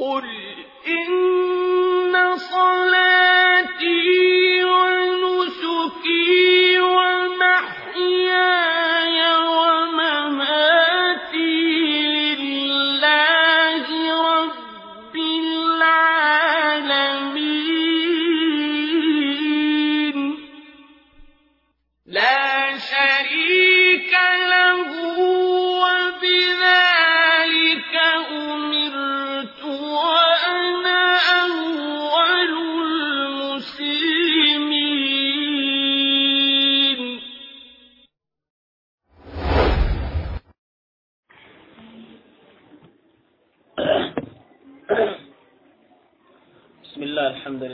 قل إن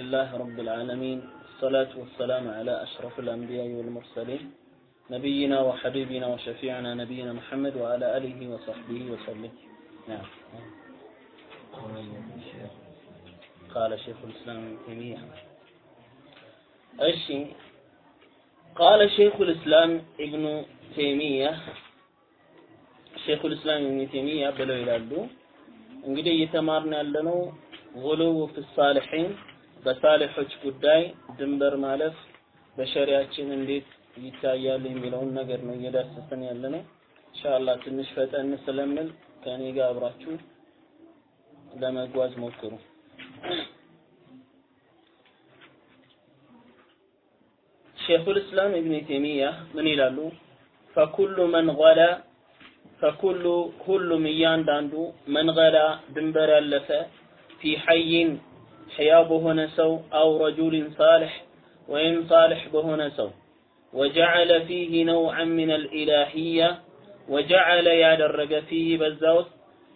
لله رب العالمين الصلاة والسلام على أشرف الأنبياء والمرسلين نبينا وحبيبنا وشفيعنا نبينا محمد وعلى آله وصحبه وسلم نعم قال شيخ الإسلام ابن تيمية እሺ قال شيخ الإسلام ابن تيمية ሼኹ ልእስላም ኢብኑ ተይሚያ ብለው ይላሉ እንግዲህ እየተማርን ያለነው ጉሉው ፊ ሳሊሒን በሳሊሖች ጉዳይ ድንበር ማለፍ በሸሪያችን እንዴት ይታያል የሚለውን ነገር ነው እየዳሰሰን ያለ ነው። ኢንሻአላህ ትንሽ ፈጠን ስለምል ከእኔ ጋር አብራችሁ ለመጓዝ ሞክሩ። እስላም ኢብኑ ተይሚያ ምን ይላሉ? ፈኩሉ መን ገላ ፈኩሉ ሁሉም እያንዳንዱ መንገላ ድንበር ያለፈ ፊ ሐይን ሕያው በሆነ ሰው አው ረጁልን ሳልሕ ወይም ሳልሕ በሆነ ሰው ወጀዐለ ፊህ ነውዐን ምን አልኢላህያ ወጀዐለ ያደረገ ፊህ በዛ ውስጥ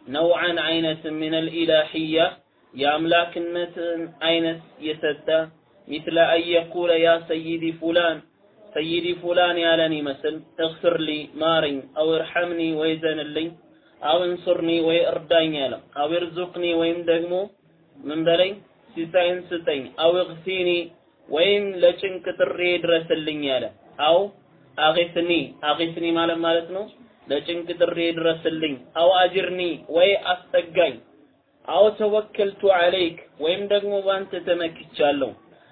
ነውዐን አይነት ምን አልኢላህያ የአምላክነትን አይነት የሰጠ ሚስለ አን የቁለ ያ ሰይዲ ፉላን سيدي فلان ያለን ይመስል اغفر لي ማረኝ፣ أو ارحمني ወይ ዘንልኝ፣ أو انصرني ወይ እርዳኝ ያለ፣ أو ارزقني ወይም ደግሞ ምን በለኝ ሲሳይን ስጠኝ፣ أو أغثني ወይም ለጭንቅ ጥሪ ድረስልኝ ያለ፣ أو أغثني أغثني ማለት ማለት ነው። ለጭንቅ ጥሪ ድረስልኝ፣ أو أجرني ወይ አስጠጋኝ፣ أو توكلت عليك ወይም ደግሞ በአንተ ተመክቻለሁ፣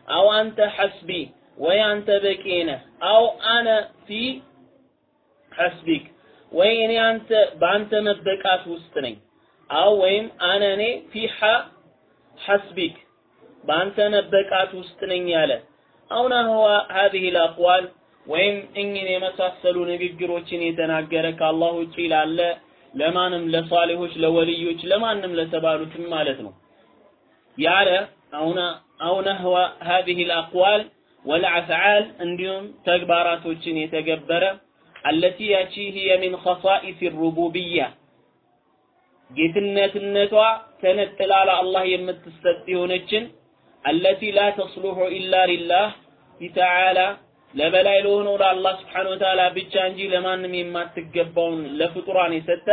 አው አንተ ሐስቢ ወይ አንተ በቂ ነህ፣ አው አነ ፊ ሐስቢክ ወይ እኔ አንተ በአንተ መበቃት ውስጥ ነኝ፣ አው ወይም አነ እኔ ፊ ሐስቢክ በአንተ መበቃት ውስጥ ነኝ ያለ አው ነህዋ ሀዚህ ልአቅዋል ወይም እኝን የመሳሰሉ ንግግሮችን የተናገረ ከአላህ ውጪ ላለ ለማንም ለሷሊሆች፣ ለወልዮች፣ ለማንም ለተባሉትም ማለት ነው። ያለ አውና አው ነህዋ ሀዚህ ልአቅዋል ወልአፍዓል እንዲሁም ተግባራቶችን የተገበረ አለቲ ያቺ ሂየ ሚን ኸሳኢስ ሩቡብያ ጌትነትነቷ ተነጥላ ለአላህ የምትሰጥ የሆነችን አለቲ ላ ተስሉሑ ኢላ ሊላህ ተዓላ ለበላይ ለሆነው ለአላህ ስብሓነሁ ወተዓላ ብቻ እንጂ ለማንም የማትገባውን ለፍጡራን የሰጠ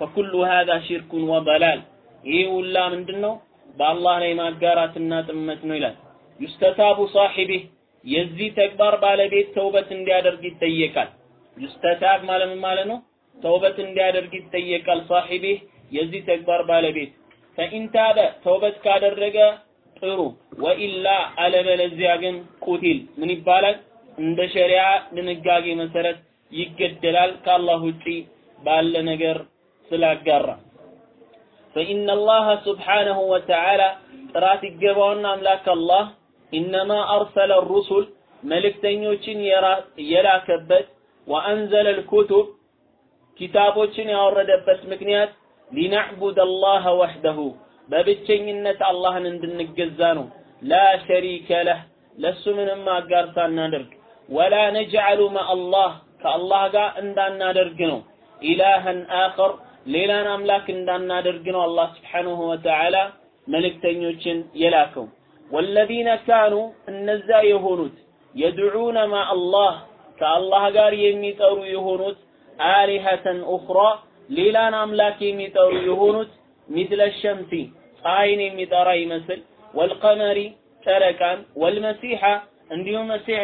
ፈኩሉ ሃዛ ሽርኩን ወበላል ይህ ሁላ ምንድን ነው? በአላህ ላይ ማጋራትና ጥመት ነው ይላል። ዩስተታቡ ሳሒቢህ የዚህ ተግባር ባለቤት ተውበት እንዲያደርግ ይጠየቃል። ዩስተታብ ማለት ማለት ነው? ተውበት እንዲያደርግ ይጠየቃል። ሳሒቢህ የዚህ ተግባር ባለቤት ፈኢንታበ ተውበት ካደረገ ጥሩ፣ ወኢላ አለበለዚያ ግን ቁቲል ምን ይባላል? እንደ ሸሪዓ ድንጋጌ መሰረት ይገደላል። ከአላህ ውጪ ባለ ነገር ስላጋራ። ፈኢነ አላህ ስብሓነሁ ወተዓላ ጥራት ይገባውና አምላክ አላህ ኢነማ አርሰለ ሩሱል መልእክተኞችን የላከበት ወአንዘለ ልኩቱብ ኪታቦችን ያወረደበት ምክንያት ሊናዕቡድ አላህ ወሕደሁ በብቸኝነት አላህን እንድንገዛ ነው። ላ ሸሪከ ለህ ለሱ ምንም አጋር ሳናደርግ፣ ወላ ነጅዐሉ መአላህ ከአላህ ጋር እንዳናደርግ ነው። ኢላህን አኸር ሌላን አምላክ እንዳናደርግ ነው አላህ ስብሓነሁ ወተዓላ መልእክተኞችን የላከው። ወለዚነ ካኑ እነዛ የሆኑት የድዑነ ማ አላህ ከአላህ ጋር የሚጠሩ የሆኑት አሊሀተን ኡኽራ ሌላን አምላክ የሚጠሩ የሆኑት ሚስለ ሸምሲ ፀሐይን የሚጠራ ይመስል ወልቀመሪ ጨረቃን ወልመሲሐ እንዲሁም መሲሕ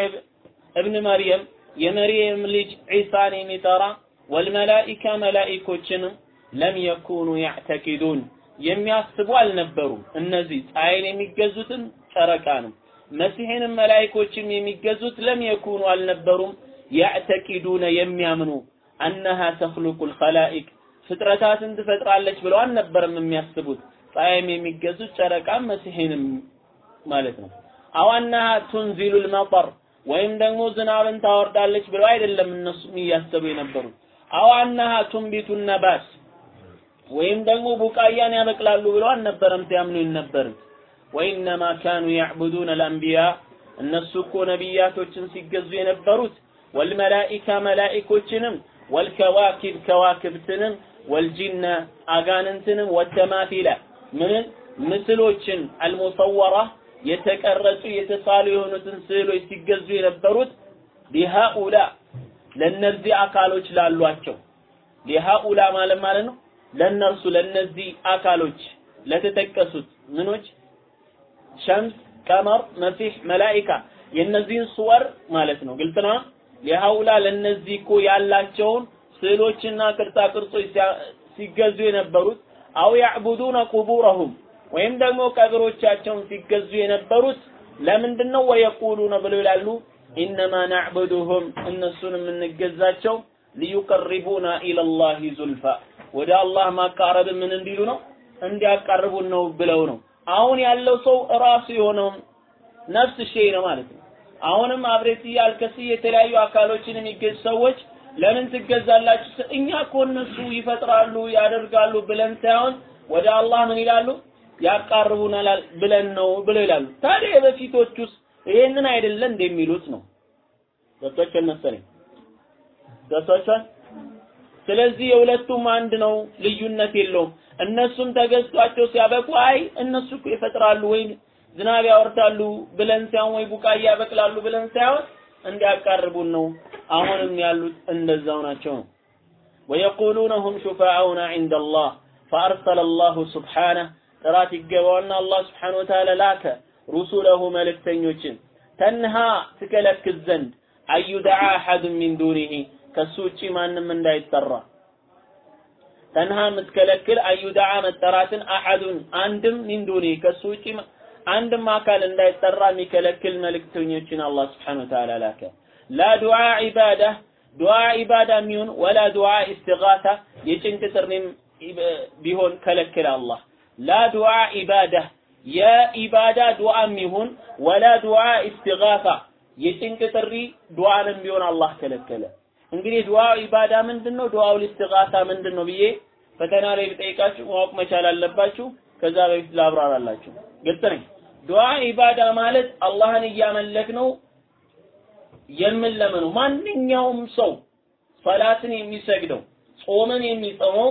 እብን መርየም የመርየም ልጅ ዒሳን የሚጠራ ወልመላኢካ መላኢኮችንም ለም የኩኑ ያዕተቂዱን የሚያስቡ አልነበሩም። እነዚህ ፀሐይን የሚገዙትን ጨረቃንም መሲሕንም መላይኮችም የሚገዙት ለም የኩኑ አልነበሩም ያዕተቂዱነ የሚያምኑ أنها تخلق الخلائق ፍጥረታትን ትፈጥራለች ብለው አልነበረም የሚያስቡት። ፀሐይም የሚገዙት ጨረቃም መሲሕንም ማለት ነው። أنها تنزل المطر ወይም ደግሞ ዝናብን ታወርዳለች ብለው አይደለም እነሱም እያሰቡ የነበሩት። أنها تنبت النبات ወይም ደግሞ ቡቃያን ያበቅላሉ ብለው አልነበረም ሲያምኑ የነበሩት። وإنما كانوا يعبدون الأنبياء እነሱ እኮ ነቢያቶችን ሲገዙ የነበሩት ወልመላኢካ መላኢኮችንም ወልከዋኪብ ከዋክብትንም ወልጂነ አጋንንትንም ወተማፊለ ምንን ምስሎችን አልሙሰወራ የተቀረጹ የተሳሉ የሆኑትን ስዕሎች ሲገዙ የነበሩት ሊሃኡላ ለእነዚህ አካሎች ላሏቸው። ሊሃኡላ ማለት ማለት ነው? ለእነርሱ ለእነዚህ አካሎች ለተጠቀሱት ምኖች? ሸምስ፣ ቀመር፣ መሲህ፣ መላኢካ የእነዚህን ሱወር ማለት ነው። ግልጽ ነው። ሊሃውላ ለእነዚህ እኮ ያላቸውን ስዕሎችና ቅርጻ ቅርጾች ሲገዙ የነበሩት አው ያዕቡዱነ ቁቡረሁም ወይም ደግሞ ቀብሮቻቸውን ሲገዙ የነበሩት ለምንድን ነው? ወየቁሉነ ብለው ይላሉ ኢነማ ናዕቡዱሁም እነሱን የምንገዛቸው ሊዩቀሪቡና ኢለላሂ ዙልፋ ወደ አላህ ማቃረብ ምን እንዲሉ ነው እንዲያቃርቡን ነው ብለው ነው። አሁን ያለው ሰው እራሱ የሆነው ነፍስ ሸይ ነው ማለት ነው። አሁንም አብሬትያ አልከሲ የተለያዩ አካሎችን የሚገዙ ሰዎች ለምን ትገዛላችሁ? እኛ እኮ እነሱ ይፈጥራሉ ያደርጋሉ ብለን ሳይሆን ወደ አላህ ምን ይላሉ ያቃርቡናል ብለን ነው ብለው ይላሉ። ታዲያ የበፊቶቹስ ይሄንን አይደለ እንደሚሉት ነው። ገብቷችኋል መሰለኝ ገብቷችኋል። ስለዚህ የሁለቱም አንድ ነው፣ ልዩነት የለውም። እነሱም ተገዝቷቸው ሲያበቁ አይ እነሱ እኮ ይፈጥራሉ ወይም ዝናብ ያወርዳሉ ብለን ሳይሆን ወይ ቡቃያ ያበቅላሉ ብለን ሳይሆን እንዲያቃርቡን ነው። አሁንም ያሉት እንደዛው ናቸው። ነው። ወየቁሉነ ሁም ሹፋዓኡና ዒንደ አላህ ፈአርሰለ አላሁ ሱብሓነህ ጥራት ይገባውና አላህ ስብሓነሁ ወተዓላ ላከ ሩሱለሁ መልእክተኞችን። ተንሃ ትከለክል ዘንድ አዩደዓ አሐዱን ሚን ዱኒሂ ከሱ ውጪ ማንም እንዳይጠራ። ተንሃ የምትከለክል አዩደዓ መጠራትን አሐዱን አንድም ሚን ዱኒ ከሱ ውጪ አንድም አካል እንዳይጠራ የሚከለክል መልእክተኞችን አላህ ስብሓነሁ ወተዓላ ላ ዱዓ ዒባዳ ዱዓ ዒባዳ የሚሆን ወላ ዱዓ ኢስቲጋታ የጭንቅ ጥሪም ቢሆን ከለክለ አላህ ላ ዱዓ ዒባዳ የኢባዳ ዱዓም ይሁን ወላ ዱዓ ኢስቲጋታ የጭንቅ ጥሪ ዱዓንም ቢሆን አላህ ከለከለ። እንግዲህ ዱዓ ኢባዳ ምንድን ነው? ዱዓው ኢስቲጋታ ምንድን ነው ብዬ ፈተና ላይ ብጠይቃችሁ ማወቅ መቻል አለባችሁ። ከዛ በፊት ላብራራላችሁ። ግልጽ ነኝ። ዱዓ ኢባዳ ማለት አላህን እያመለክ ነው የምንለምነው። ማንኛውም ሰው ሰላትን የሚሰግደው ጾምን የሚጾመው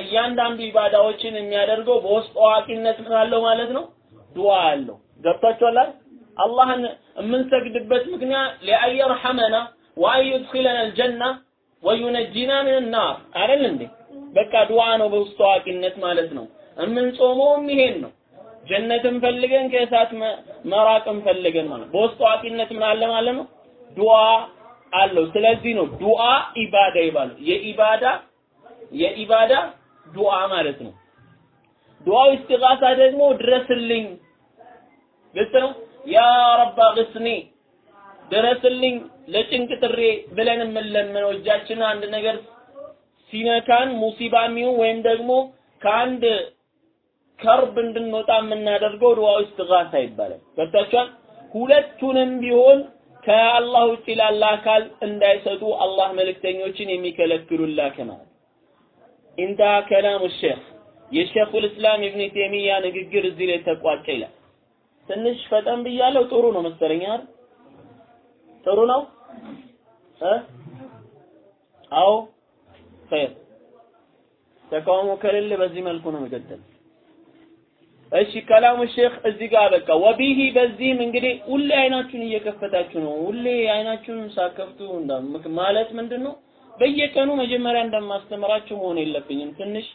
እያንዳንዱ ኢባዳዎችን የሚያደርገው በውስጥ አዋቂነት ምን አለው ማለት ነው? ዱዓ አለው። ገብታችኋል? አላህን የምንሰግድበት ምክንያት ሊአየርሐመና ወአን ዩድኺለና አልጀና ወዩነጂና ምን ናር አይደል እንዴ? በቃ ዱዓ ነው በውስጥ አዋቂነት ማለት ነው። የምንጾመውም ይሄን ነው። ጀነትን ፈልገን ከእሳት መራቅን ፈልገን ማለት በውስጥ አዋቂነት ምን አለ ማለት ነው? ዱዓ አለው። ስለዚህ ነው ዱዓ ኢባዳ ይባላል። የኢባዳ የኢባዳ ዱዓ ማለት ነው። ዱዓው ኢስቲጋሳ ደግሞ ድረስልኝ፣ ግልጽ ያ ረባ ግስኒ ድረስልኝ ለጭንቅ ጥሬ ብለን የምንለምነው እጃችን አንድ ነገር ሲነካን ሙሲባ የሚሆን ወይም ደግሞ ከአንድ ከርብ እንድንወጣ የምናደርገው ዱዓው ኢስቲጋሳ ይባላል። ገብታችኋል? ሁለቱንም ቢሆን ከአላህ ውጭ ላለ አካል እንዳይሰጡ አላህ መልእክተኞችን የሚከለክሉላክ ማለት ኢንተሃ ከላሙ ሼክ የሼኹል እስላም ኢብኑ ተይሚያ ንግግር እዚህ ላይ ተቋጨ ይላል። ትንሽ ፈጠን ብያለሁ። ጥሩ ነው መሰለኝ አይደል? ጥሩ ነው እ አዎ ኸይር ተቃውሞ ከሌለ በዚህ መልኩ ነው መቀጠል። እሺ ከላሙ ሼክ እዚህ ጋር በቃ ወቢሂ በዚህም እንግዲህ ሁሌ አይናችሁን እየከፈታችሁ ነው። ሁሌ አይናችሁን ሳከፍቱ ማለት ምንድን ነው? በየቀኑ መጀመሪያ እንደማስተምራችሁ መሆን የለብኝም። ትንሽ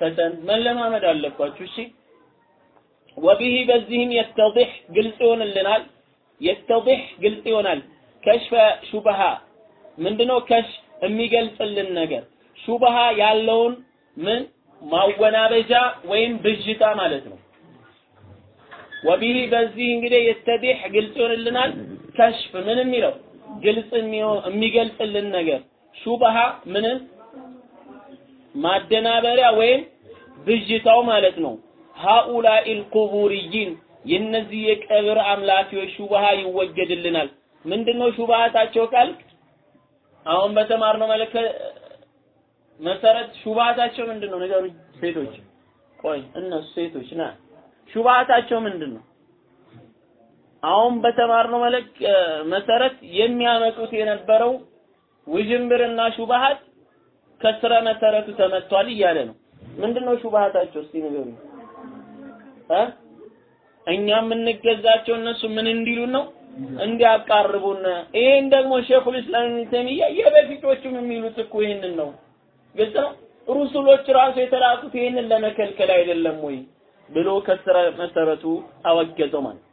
ፈተን መለማመድ አለባችሁ። እሺ ወቢሂ በዚህም የተضح ግልጽ ይሆንልናል። የተضح ግልጽ ይሆናል። ከሽፈ ሹብሃ ምንድነው? ከሽ የሚገልጽልን ነገር ሹብሃ ያለውን ምን ማወናበጃ ወይም ብዥታ ማለት ነው። ወቢህ በዚህ እንግዲህ የተዲህ ግልጽ ይሆንልናል። ከሽፍ ምን የሚለው ግልጽ የሚገልጽልን ነገር ሹብሃ ምንን ማደናበሪያ ወይም ብዥታው ማለት ነው። ሃኡላኢል ቁቡርይን የነዚህ የቀብር አምላኪዎች ሹብሃ ይወገድልናል። ምንድነው ሹብሃታቸው ካልክ አሁን በተማርነው መለከ መሰረት ሹብሃታቸው ምንድነው? ንገሩኝ ሴቶች። ቆይ እነሱ ሴቶች ና ሹብሃታቸው ምንድነው? አሁን በተማርነው መለክ መሰረት የሚያመጡት የነበረው ውዥንብርና ሹብሃት ከስረ መሰረቱ ተመቷል እያለ ነው። ምንድነው ሹብሃታቸው? እስቲ ንገሩኝ እ እኛ የምንገዛቸው እነሱ ምን እንዲሉን ነው እንዲያቃርቡን። ይሄን ደግሞ ሼኹል ኢስላም ኢብኑ ተይሚያ የበፊቶቹም የሚሉት እኮ ይሄንን ነው። ግልጽ ነው። ሩሱሎች ራሱ የተላኩት ይሄንን ለመከልከል አይደለም ወይ ብሎ ከስረ መሰረቱ አወገዘው ማለት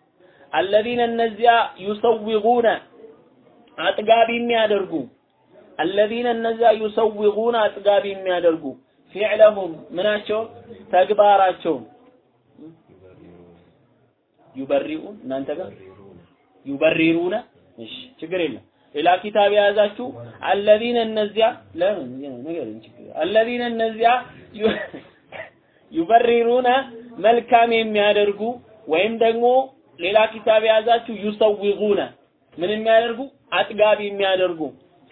አለዚነ እነዚያ ዩሰውጉነ አጥጋቢ የሚያደርጉ አለዚነ እነዚያ ዩሰውጉነ አጥጋቢ የሚያደርጉ ፊዕለሁም ምናቸው? ተግባራቸውን ዩበሪኡን እናንተ ጋር ዩበሪሩነ። እሺ ችግር የለም። ሌላ ኪታብ የያዛችሁ አለዚነ እነዚያ ለምን? ነገር ችግር አለዚነ እነዚያ ዩበሪሩነ መልካም የሚያደርጉ ወይም ደግሞ ሌላ ኪታብ የያዛችሁ ዩሰውጉነ ምን የሚያደርጉ? አጥጋቢ የሚያደርጉ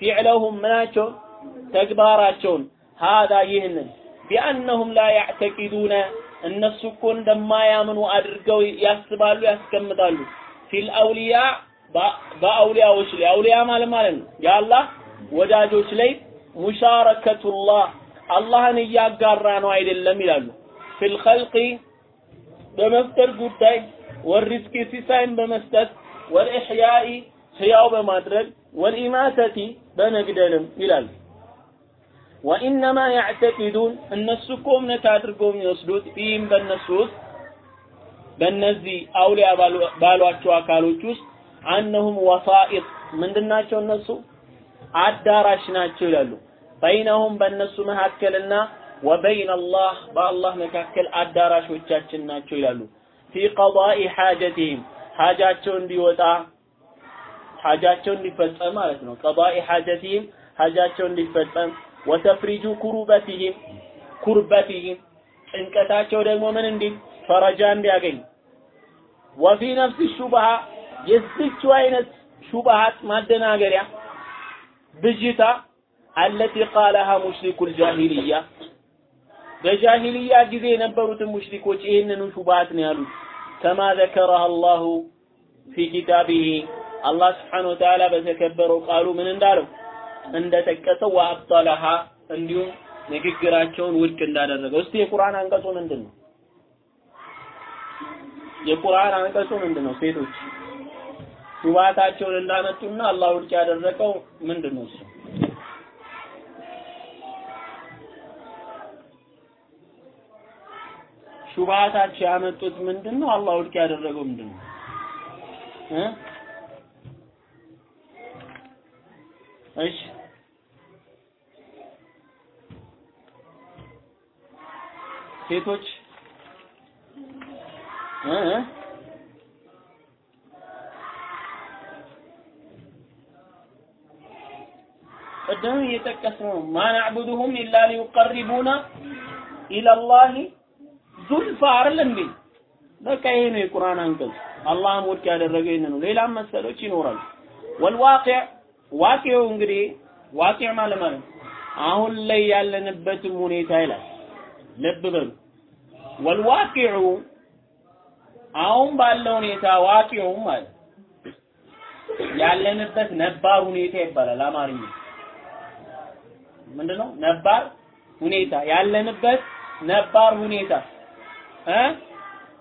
ፊዕለሁም ምናቸው? ተግባራቸውን። ሀዳ ይህንን ቢአነሁም ላ ያዕተቂዱነ እነሱ እኮ እንደማያምኑ አድርገው ያስባሉ ያስቀምጣሉ። ፊል አውሊያ በአውሊያዎች ላይ አውሊያ ማለት ማለት ነው። የአላህ ወዳጆች ላይ ሙሻረከቱላህ አላህን እያጋራ ነው አይደለም ይላሉ። ፊል ኸልቂ በመፍጠር ጉዳይ ወሪዝቂ ሲሳይን በመስጠት ወልኢሕያኢ ህያው በማድረግ ወልኢማተቲ በመግደልም ይላሉ ወኢነማ ያዕተቂዱን እነሱ እኮ እምነት አድርገው የሚወስዱት ፊህም በእነሱ ውስጥ በእነዚህ አውሊያ ባሏቸው አካሎች ውስጥ አነሁም ወሳኢጥ ምንድናቸው እነሱ? አዳራሽ ናቸው ይላሉ። በይነሁም በእነሱ መካከልና ወበይን አላህ በአላህ መካከል አዳራሾቻችን ናቸው ይላሉ። ፊ ቀዳኢ ሓጀቲህም ሓጃቸው እንዲወጣ ሓጃቸው እንዲፈጸም ማለት ነው። ቀዳኢ ሓጀቲህም ሓጃቸው እንዲፈጸም። ወተፍሪጁ ኩሩበቲህም ኩርበቲህም ጭንቀታቸው ደግሞ ምን እንዲል? ፈረጃ እንዲያገኝ። ወፊ ነፍስ ሹብሃ የዚቹ አይነት ሹብሃት ማደናገሪያ ብዥታ አለቲ ቃለሃ ሙሽሪኩል ጃሂልያ በጃሂልያ ጊዜ የነበሩትን ሙሽሪኮች ይህንኑ ሹብሃት ነው ያሉት። ከማ ዘከረህ አላሁ ፊ ኪታቢሂ አላህ ስብሓነ ወተዓላ በተከበረው ቃሉ ምን እንዳለው እንደጠቀሰው ወአብጠለሃ እንዲሁም ንግግራቸውን ውድቅ እንዳደረገው እስቲ የቁርአን አንቀጹ ምንድን ነው የቁርአን አንቀጹ ምንድን ነው ሴቶች ሹባታቸውን እንዳመጡና አላህ ውድቅ ያደረገው ምንድን ነው እሱ ሹባታቸው ያመጡት ምንድን ነው አላህ ውድቅ ያደረገው ምንድን ነው እሺ። ሴቶች? እ? ቅድም እየጠቀስነው ማ ናዕቡዱሁም ኢላ ሊዩቀሪቡና ኢለላሂ ዙልፋ አይደል እንዴ? በቃ ይሄ ነው የቁርአን አንቀጽ። አላህም ውድቅ ያደረገው ይሄን ነው። ሌላም መሰሎች ይኖራሉ። ወልዋቂዕ ዋቂው እንግዲህ ዋቂዕ ማለት ማለት አሁን ላይ ያለንበትም ሁኔታ ይላል። ልብ በሉ። ወልዋቂዑ አሁን ባለው ሁኔታ ዋቂዑ ማለት ያለንበት ነባር ሁኔታ ይባላል አማርኛ ምንድነው ነባር ሁኔታ ያለንበት ነባር ሁኔታ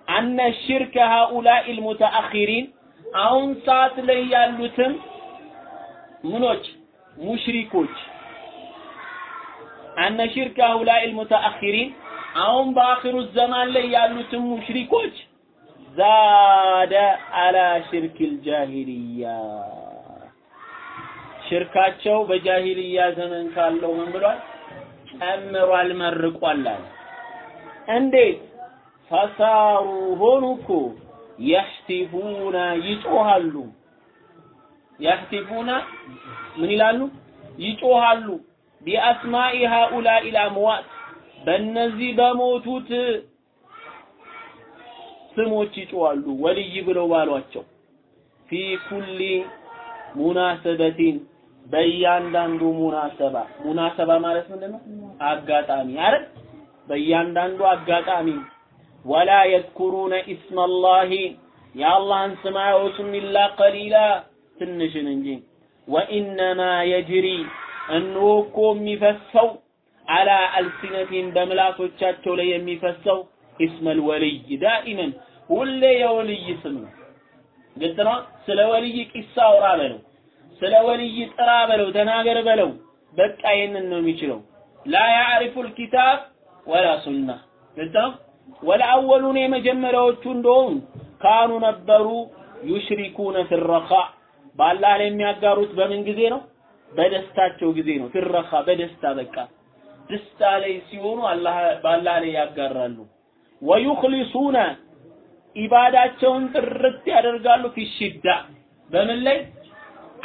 አነ ሽርክ ሃኡላኢ ልሙተአኺሪን። አሁን ሰዓት ላይ ያሉትም ምኖች? ሙሽሪኮች። አነ ሽርክ ሃኡላኢ ልሙተአኺሪን። አሁን በአኺሩ ዘማን ላይ ያሉትም ሙሽሪኮች? ዛደ አላ ሽርክ ልጃሂልያ ሽርካቸው በጃሂልያ ዘመን ካለው ምን ብሏል? ጨምሯል፣ መርቋል አለ። እንዴት ፈሳሩ ሆኑ እኮ የሕቲፉና ይጮሃሉ። የሕቲፉና ምን ይላሉ? ይጮሃሉ። ቢአስማኢ ሃኡላኢ ልአምዋት በእነዚህ በሞቱት ስሞች ይጮሃሉ። ወልይ ብለው ባሏቸው። ፊ ኩሊ ሙናሰበቲን በእያንዳንዱ ሙናሰባ። ሙናሰባ ማለት ምንድን ነው አጋጣሚ። አይደል? በእያንዳንዱ አጋጣሚ ወላ የዝኩሩነ ኢስመላሂ የአላህን ስም አያወሱም ኢላ ቀሊላ ትንሽን እንጂ። ወኢነማ የጅሪ እንሆ እኮ የሚፈሰው አላ አልሲነቲን በምላሶቻቸው ላይ የሚፈሰው ኢስመል ወልይ ዳኢመን ሁሌ የወልይ ስም ነው። ግልጽ ነው? ስለ ወልይ ቂሳ አውራ በለው ስለ ወልይ ጥራ በለው ተናገር በለው። በቃ ይህንን ነው የሚችለው። ላ ያዕሪፉ ልኪታብ ወላ ሱና። ግልጽ ነው ወለአወሉን የመጀመሪያዎቹ እንደሆኑ ካኑ ነበሩ ዩሽሪኩነ ፊረኻ። በአላህ ላይ የሚያጋሩት በምን ጊዜ ነው? በደስታቸው ጊዜ ነው። ፊረኻ በደስታ በቃ ደስታ ላይ ሲሆኑ አላህ በአላህ ላይ ያጋራሉ። ወዩኽሊሱነ ኢባዳቸውን ጥርት ያደርጋሉ። ፊሽዳ በምን ላይ?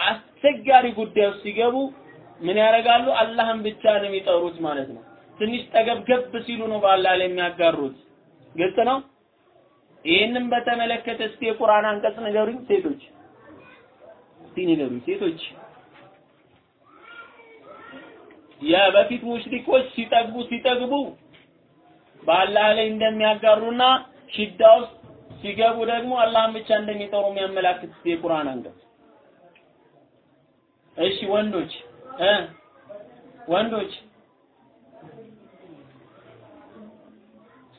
አስቸጋሪ ጉዳይ ሲገቡ ምን ያደርጋሉ? አላህን ብቻ ነው የሚጠሩት ማለት ነው። ትንሽ ጠገብገብ ሲሉ ነው በአላህ ላይ የሚያጋሩት ግልጽ ነው? ይህንን በተመለከተ እስቲ የቁርአን አንቀጽ ንገሩኝ ሴቶች። ንገሩኝ ሴቶች። የበፊት ሙሽሪኮች ሲጠግቡ ሲጠግቡ በአላህ ላይ እንደሚያጋሩና ሽዳ ውስጥ ሲገቡ ደግሞ አላህን ብቻ እንደሚጠሩ የሚያመላክት የቁርአን አንቀጽ። እሺ ወንዶች እ ወንዶች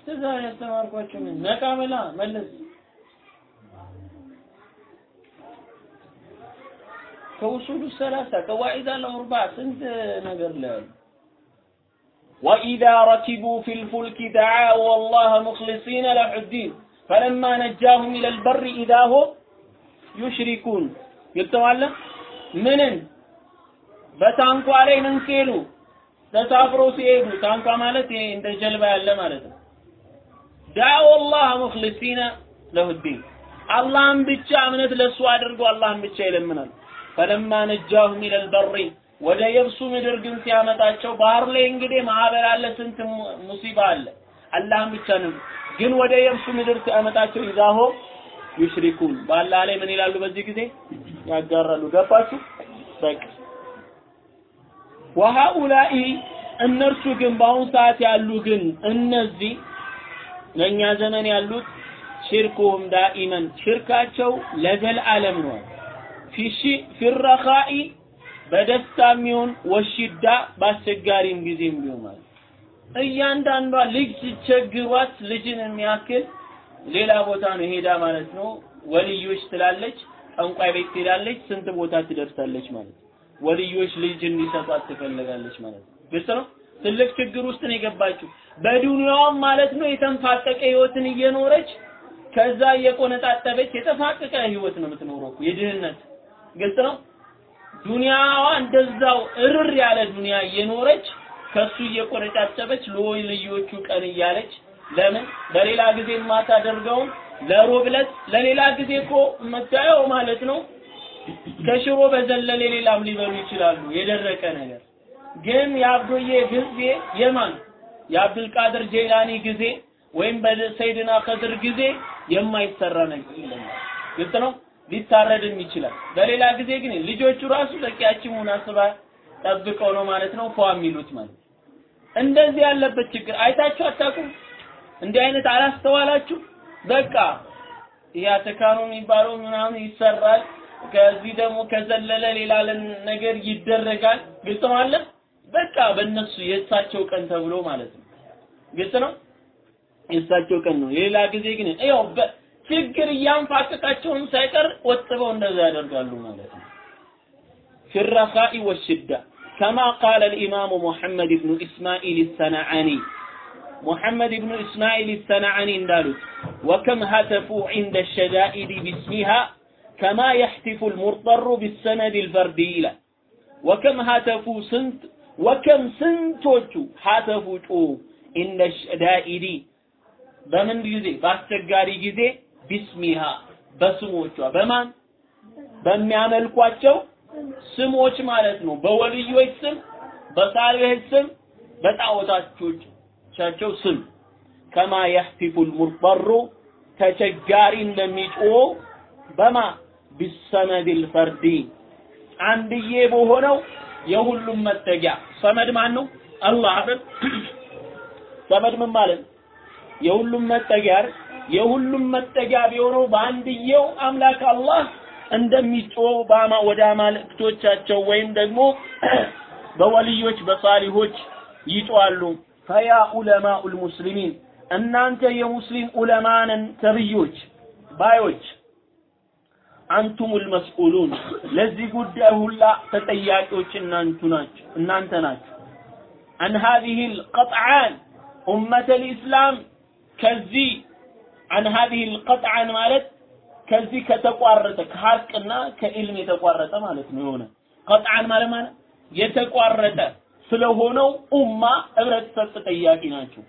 እስከዛ ያስተማርኳችሁ ምን ነቃ በላ መለስ ከውሱሉ ሰላሳ ከዋዒዳ ለአርባ ስንት ነገር ላይ አሉ وإذا ركبوا في الفلك دعوا الله مخلصين له الدين فلما نجاهم إلى البر إذا هم يشركون يبتوالله ምንን በታንኳ ላይ ምን ሲሉ ተሳፍሮ ሲሄዱ ታንኳ ማለት ይሄ እንደ ጀልባ ያለ ማለት ነው ዳው አላህ ሙኽሊሲነ ለሁዲን። አላህን ብቻ እምነት ለሱ አድርጎ አላህን ብቻ ይለምናል። ፈለማ ነጃሁም ኢለል በሪ ወደ የብሱ ምድር ግን ሲያመጣቸው ባህር ላይ እንግዲህ ማዕበል አለ ስንት ሙሲባ አለ። አላህን ብቻ ነው። ግን ወደ የብሱ ምድር ሲያመጣቸው ይዛሆ ዩሽሪኩን። በአላህ ላይ ምን ይላሉ በዚህ ጊዜ? ያጋራሉ። ገባችሁ? በቃ ወሃኡላኢ እነርሱ ግን በአሁኑ ሰዓት ያሉ ግን እነዚህ ለእኛ ዘመን ያሉት ሽርኩሁም ዳኢመን ሽርካቸው ለዘልዓለም ነው። ፊሺ ፊረኻኢ በደስታም ይሁን ወሽዳ በአስቸጋሪም ጊዜም ቢሆን ማለት እያንዳንዷ ልጅ ሲቸግሯት ልጅን የሚያክል ሌላ ቦታ ነው ሄዳ ማለት ነው። ወልዮች ትላለች ጠንቋይ ቤት ትሄዳለች ስንት ቦታ ትደርሳለች ማለት ነው። ወልዮች ልጅ እንዲሰጧት ትፈልጋለች ማለት ነው? ትልቅ ችግር ውስጥ ነው የገባችው በዱንያዋም ማለት ነው የተንፋቀቀ ህይወትን እየኖረች ከዛ እየቆነጣጠበች የተፋቀቀ ህይወት ነው የምትኖረው የድህነት። ግልጽ ነው? ዱንያዋ እንደዛው እርር ያለ ዱንያ እየኖረች ከሱ እየቆነጫጨበች ለወይ ልዮቹ ቀን እያለች ለምን? በሌላ ጊዜ የማታደርገውን ለሮብ ዕለት ለሌላ ጊዜ እኮ የምታየው ማለት ነው ከሽሮ በዘለለ ሌላም ሊበሉ ይችላሉ የደረቀ ነገር። ግን የአብዶዬ ጊዜ የማን የአብዱልቃድር ጄላኒ ጊዜ ወይም በሰይድና ከድር ጊዜ የማይሰራ ነገር ነው? ሊታረድም ይችላል። በሌላ ጊዜ ግን ልጆቹ ራሱ በቂያችን ሙናስባ ጠብቀው ነው ማለት ነው ፏ የሚሉት ማለት እንደዚህ ያለበት ችግር አይታችሁ አታውቁም? እንዲህ አይነት አላስተዋላችሁ? በቃ ተካኑ የሚባለው ምናምን ይሰራል ከዚህ ደግሞ ከዘለለ ሌላ ነገር ይደረጋል። ግልጽ አለ በቃ በእነሱ የእሳቸው ቀን ተብሎ ማለት ነው ግልጽ ነው። የእሳቸው ቀን ነው። የሌላ ጊዜ ግን ያው ችግር እያንፋቀቃቸውም ሳይቀር ቆጥበው እንደዛ ያደርጋሉ ማለት ነው። في الرخاء والشدة كما قال الإمام محمد بن إسماعيل السنعاني محمد بن إسماعيل السنعاني اندالو وكم هتفوا عند الشدائد باسمها كما يحتف المرطر بالسند الفرديلة وكم هتفوا سنت وكم سنتوچو هتفوا تقوم ኢነ ሸዳኢዲ በምን ጊዜ? በአስቸጋሪ ጊዜ ቢስሚሃ በስሞቿ። በማን? በሚያመልኳቸው ስሞች ማለት ነው። በወልዮች ስም፣ በሳሌህ ስም፣ በጣዖታቾቻቸው ስም። ከማ የህቲፉል ሙርጠሩ ተቸጋሪ እንደሚጮህ በማ? ቢሰመድል ፈርዲ። አንድዬ በሆነው የሁሉም መጠጊያ። ሰመድ ማን ነው? አላህ አይደል? ሰመድ ምን ማለት የሁሉም መጠጊያ የሁሉም መጠጊያ ቢሆነው በአንድየው አምላክ አላህ እንደሚጮህ በአማ ወደ አማልክቶቻቸው ወይም ደግሞ በወልዮች በሳሊሆች ይጮዋሉ። ፈያ ዑለማኡል ሙስሊሚን እናንተ የሙስሊም ዑለማንን ተብዮች ባዮች አንቱሙል መስኡሉን ለዚህ ጉዳይ ሁላ ተጠያቂዎች እናንቱ ናችሁ እናንተ ናችሁ። አን ሀዚህ ልቀጥዓን ኡመተ ልኢስላም ከዚህ አን ሀዚህ ልቀጥዓን ማለት ከዚህ ከተቋረጠ ከሀቅና ከኢልም የተቋረጠ ማለት ነው። የሆነ ቀጥዓን ማለት ማለት የተቋረጠ ስለሆነው ኡማ ህብረተሰብ ተጠያቂ ናቸው።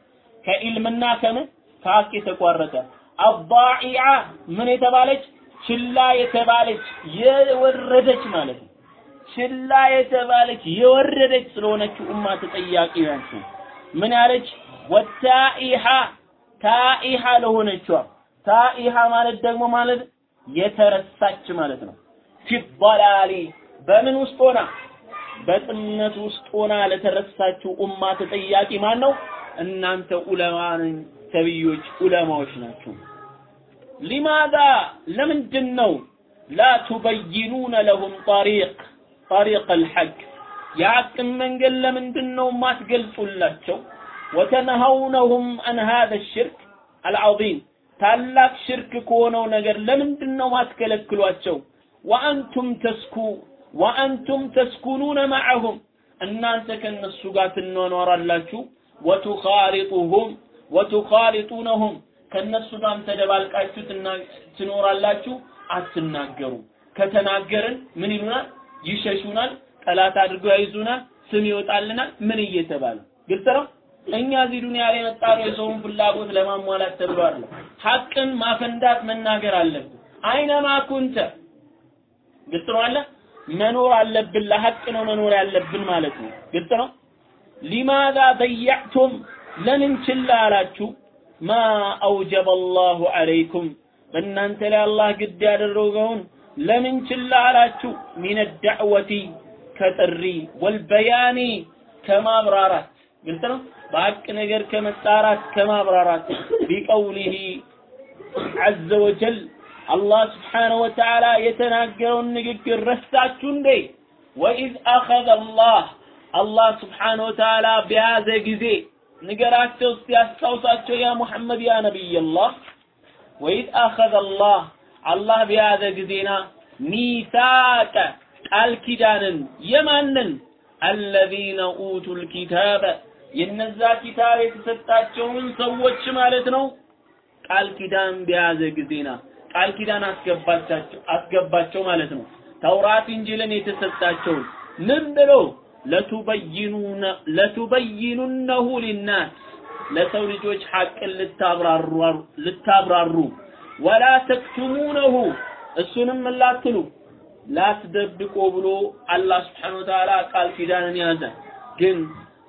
ከኢልምና ከምን ከሀቅ የተቋረጠ አባኢዓ ምን የተባለች ችላ የተባለች የወረደች ማለት ነው። ችላ የተባለች የወረደች ስለሆነችው ኡማ ተጠያቂ ናቸው። ምን ያለች ወታኢሃ ታኢሃ ለሆነችዋ ታኢሃ ማለት ደግሞ ማለት የተረሳች ማለት ነው። ፊበላሊ በምን ውስጥ ሆና በጥመት ውስጥ ሆና ለተረሳችው ኡማ ተጠያቂ ማን ነው? እናንተ ዑለማን ተብዮች ዑለማዎች ናቸው። ሊማዛ ለምንድን ነው ላ ቱበይኑነ ለሁም ጠሪቅ ጠሪቅ አልሐቅ የሐቅን መንገድ ለምንድን ነው ማትገልጹላቸው? ወተነሀውነሁም አን ሀዘ ሽርክ አልዓዚም ታላቅ ሽርክ ከሆነው ነገር ለምንድን ነው ማትከለክሏቸው? ወአንቱም ተስኩ ወአንቱም ተስኩኑነ መዐሁም እናንተ ከነሱ ጋር ትኗኗራላችሁ። ወቱኻሊጡሁም ወቱኻሊጡነሁም ከነሱ ጋርም ተደባልቃችሁ ትኖራላችሁ። አትናገሩ። ከተናገርን ምን ይሉናል? ይሸሹናል፣ ጠላት አድርገው ያይዙናል፣ ስም ይወጣልናል። ምን እየተባለ ግልጽ ነው። እኛ እዚህ ዱንያ ላይ የመጣነው የሰውን ፍላጎት ለማሟላት ተብሎ አይደለም። ሐቅን ማፈንዳት መናገር አለብን። አይነማ ኩንተ ግልጽ ነው አለ መኖር አለብን። ለሐቅ ነው መኖር ያለብን ማለት ነው። ግልጽ ነው። ሊማዛ በያዕቱም ለምን ችላ አላችሁ? ማ አውጀበ አላሁ ዐለይኩም በእናንተ ላይ አላህ ግድ ያደረገውን ለምን ችላ አላችሁ? ሚነ ዳዕወቲ ከጥሪ والبيان ከማብራራት ግልጽ ነው። በሐቅ ነገር ከመጣራት ከማብራራት بقوله عز وجل አላህ سبحانه وتعالى የተናገረውን ንግግር ረሳችሁ እንዴ? وإذ أخذ الله አላህ سبحانه وتعالى በያዘ ጊዜ ንገራቸው እስቲ ያስታውሳቸው يا محمد يا نبي الله وإذ أخذ الله አላህ በያዘ ጊዜና ሚሳቀ ቃል ኪዳንን የማንን አለዚነ ኡቱል ኪታበ የነዛ ኪታብ የተሰጣቸውን ሰዎች ማለት ነው። ቃል ኪዳን በያዘ ጊዜና ቃል ኪዳን አስገባቻቸው አስገባቸው ማለት ነው። ተውራት እንጂልን የተሰጣቸውን ምን ብሎ ለቱበይኑነ ለቱበይኑነሁ ሊናስ ለሰው ልጆች ሐቅን ልታብራሩ ልታብራሩ ወላ ተክቱሙነሁ እሱንም ላትሉ ላትደብቆ ብሎ አላህ ስብሓነሁ ወተዓላ ቃል ኪዳንን ያዘ። ግን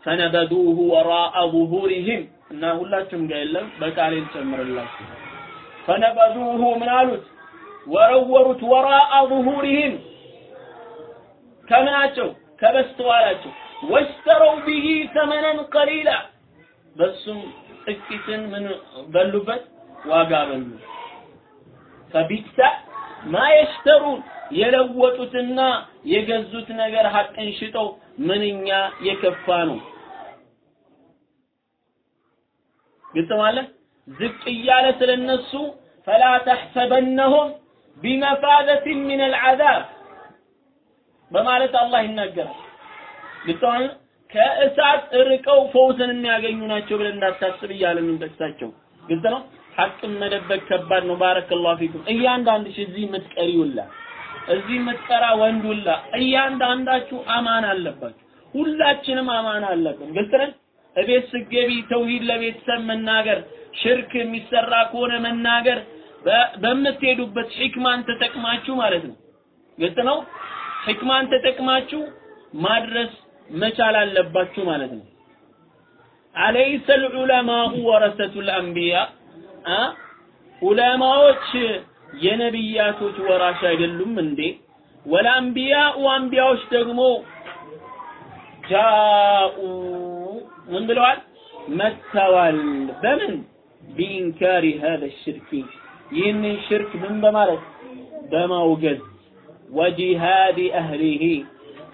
ፈነበዱሁ ወራአ ዙሁሪሂም እና ሁላችሁም ጋር የለም በቃሌ ልጨምርላችሁ ፈነበዱሁ ምን አሉት? ወረወሩት ወራአ ዙሁሪሂም ከምናቸው ከበስተኋላቸው ወሽተረው ቢሂ ተመነን ቀሊላ በሱም ጥቂትን ምን በሉበት ዋጋ በሉ። ፈቢሳ ማ የሽተሩን የለወጡትና የገዙት ነገር ሐቅን ሽጠው ምንኛ የከፋ ነው። ግልጽ ማለት ዝቅ እያለ ስለነሱ ፈላ ተሕሰበነሁም ቢመፋዘትን ሚን አልዓዛብ በማለት አላህ ይናገራል። ግልጽ ማለት ከእሳት ርቀው ፈውስን የሚያገኙ ናቸው ብለን እንዳታስብ እያለ ነው ጠቅሳቸው። ግልጽ ነው። ሐቅን መደበቅ ከባድ ነው። ባረከላሁ ፊኩም። እያንዳንድሽ እዚህ የምትቀሪውላ እዚህ የምትቀራ ወንዱላ እያንዳንዳችሁ አማና አለባችሁ። ሁላችንም አማና አለብን። ግልጽ ነን። እቤት ስገቢ ተውሂድ ለቤተሰብ መናገር፣ ሽርክ የሚሰራ ከሆነ መናገር በምትሄዱበት ሒክማን ተጠቅማችሁ ማለት ነው። ግልጽ ነው። ሒክማን ተጠቅማችሁ ማድረስ መቻል አለባችሁ ማለት ነው። አለይሰ ልዑለማኡ ወረሰቱል አንቢያ ዑለማዎች የነቢያቶች ወራሽ አይደሉም እንዴ? ወለአንቢያኡ አንቢያዎች ደግሞ ጃኡ ምን ብለዋል? መጥተዋል። በምን? ቢኢንካሪ ሀዘ ሽርኪ ይህንን ሽርክ ምን በማለት? በማውገዝ። ወጂሃዲ አህሊሂ።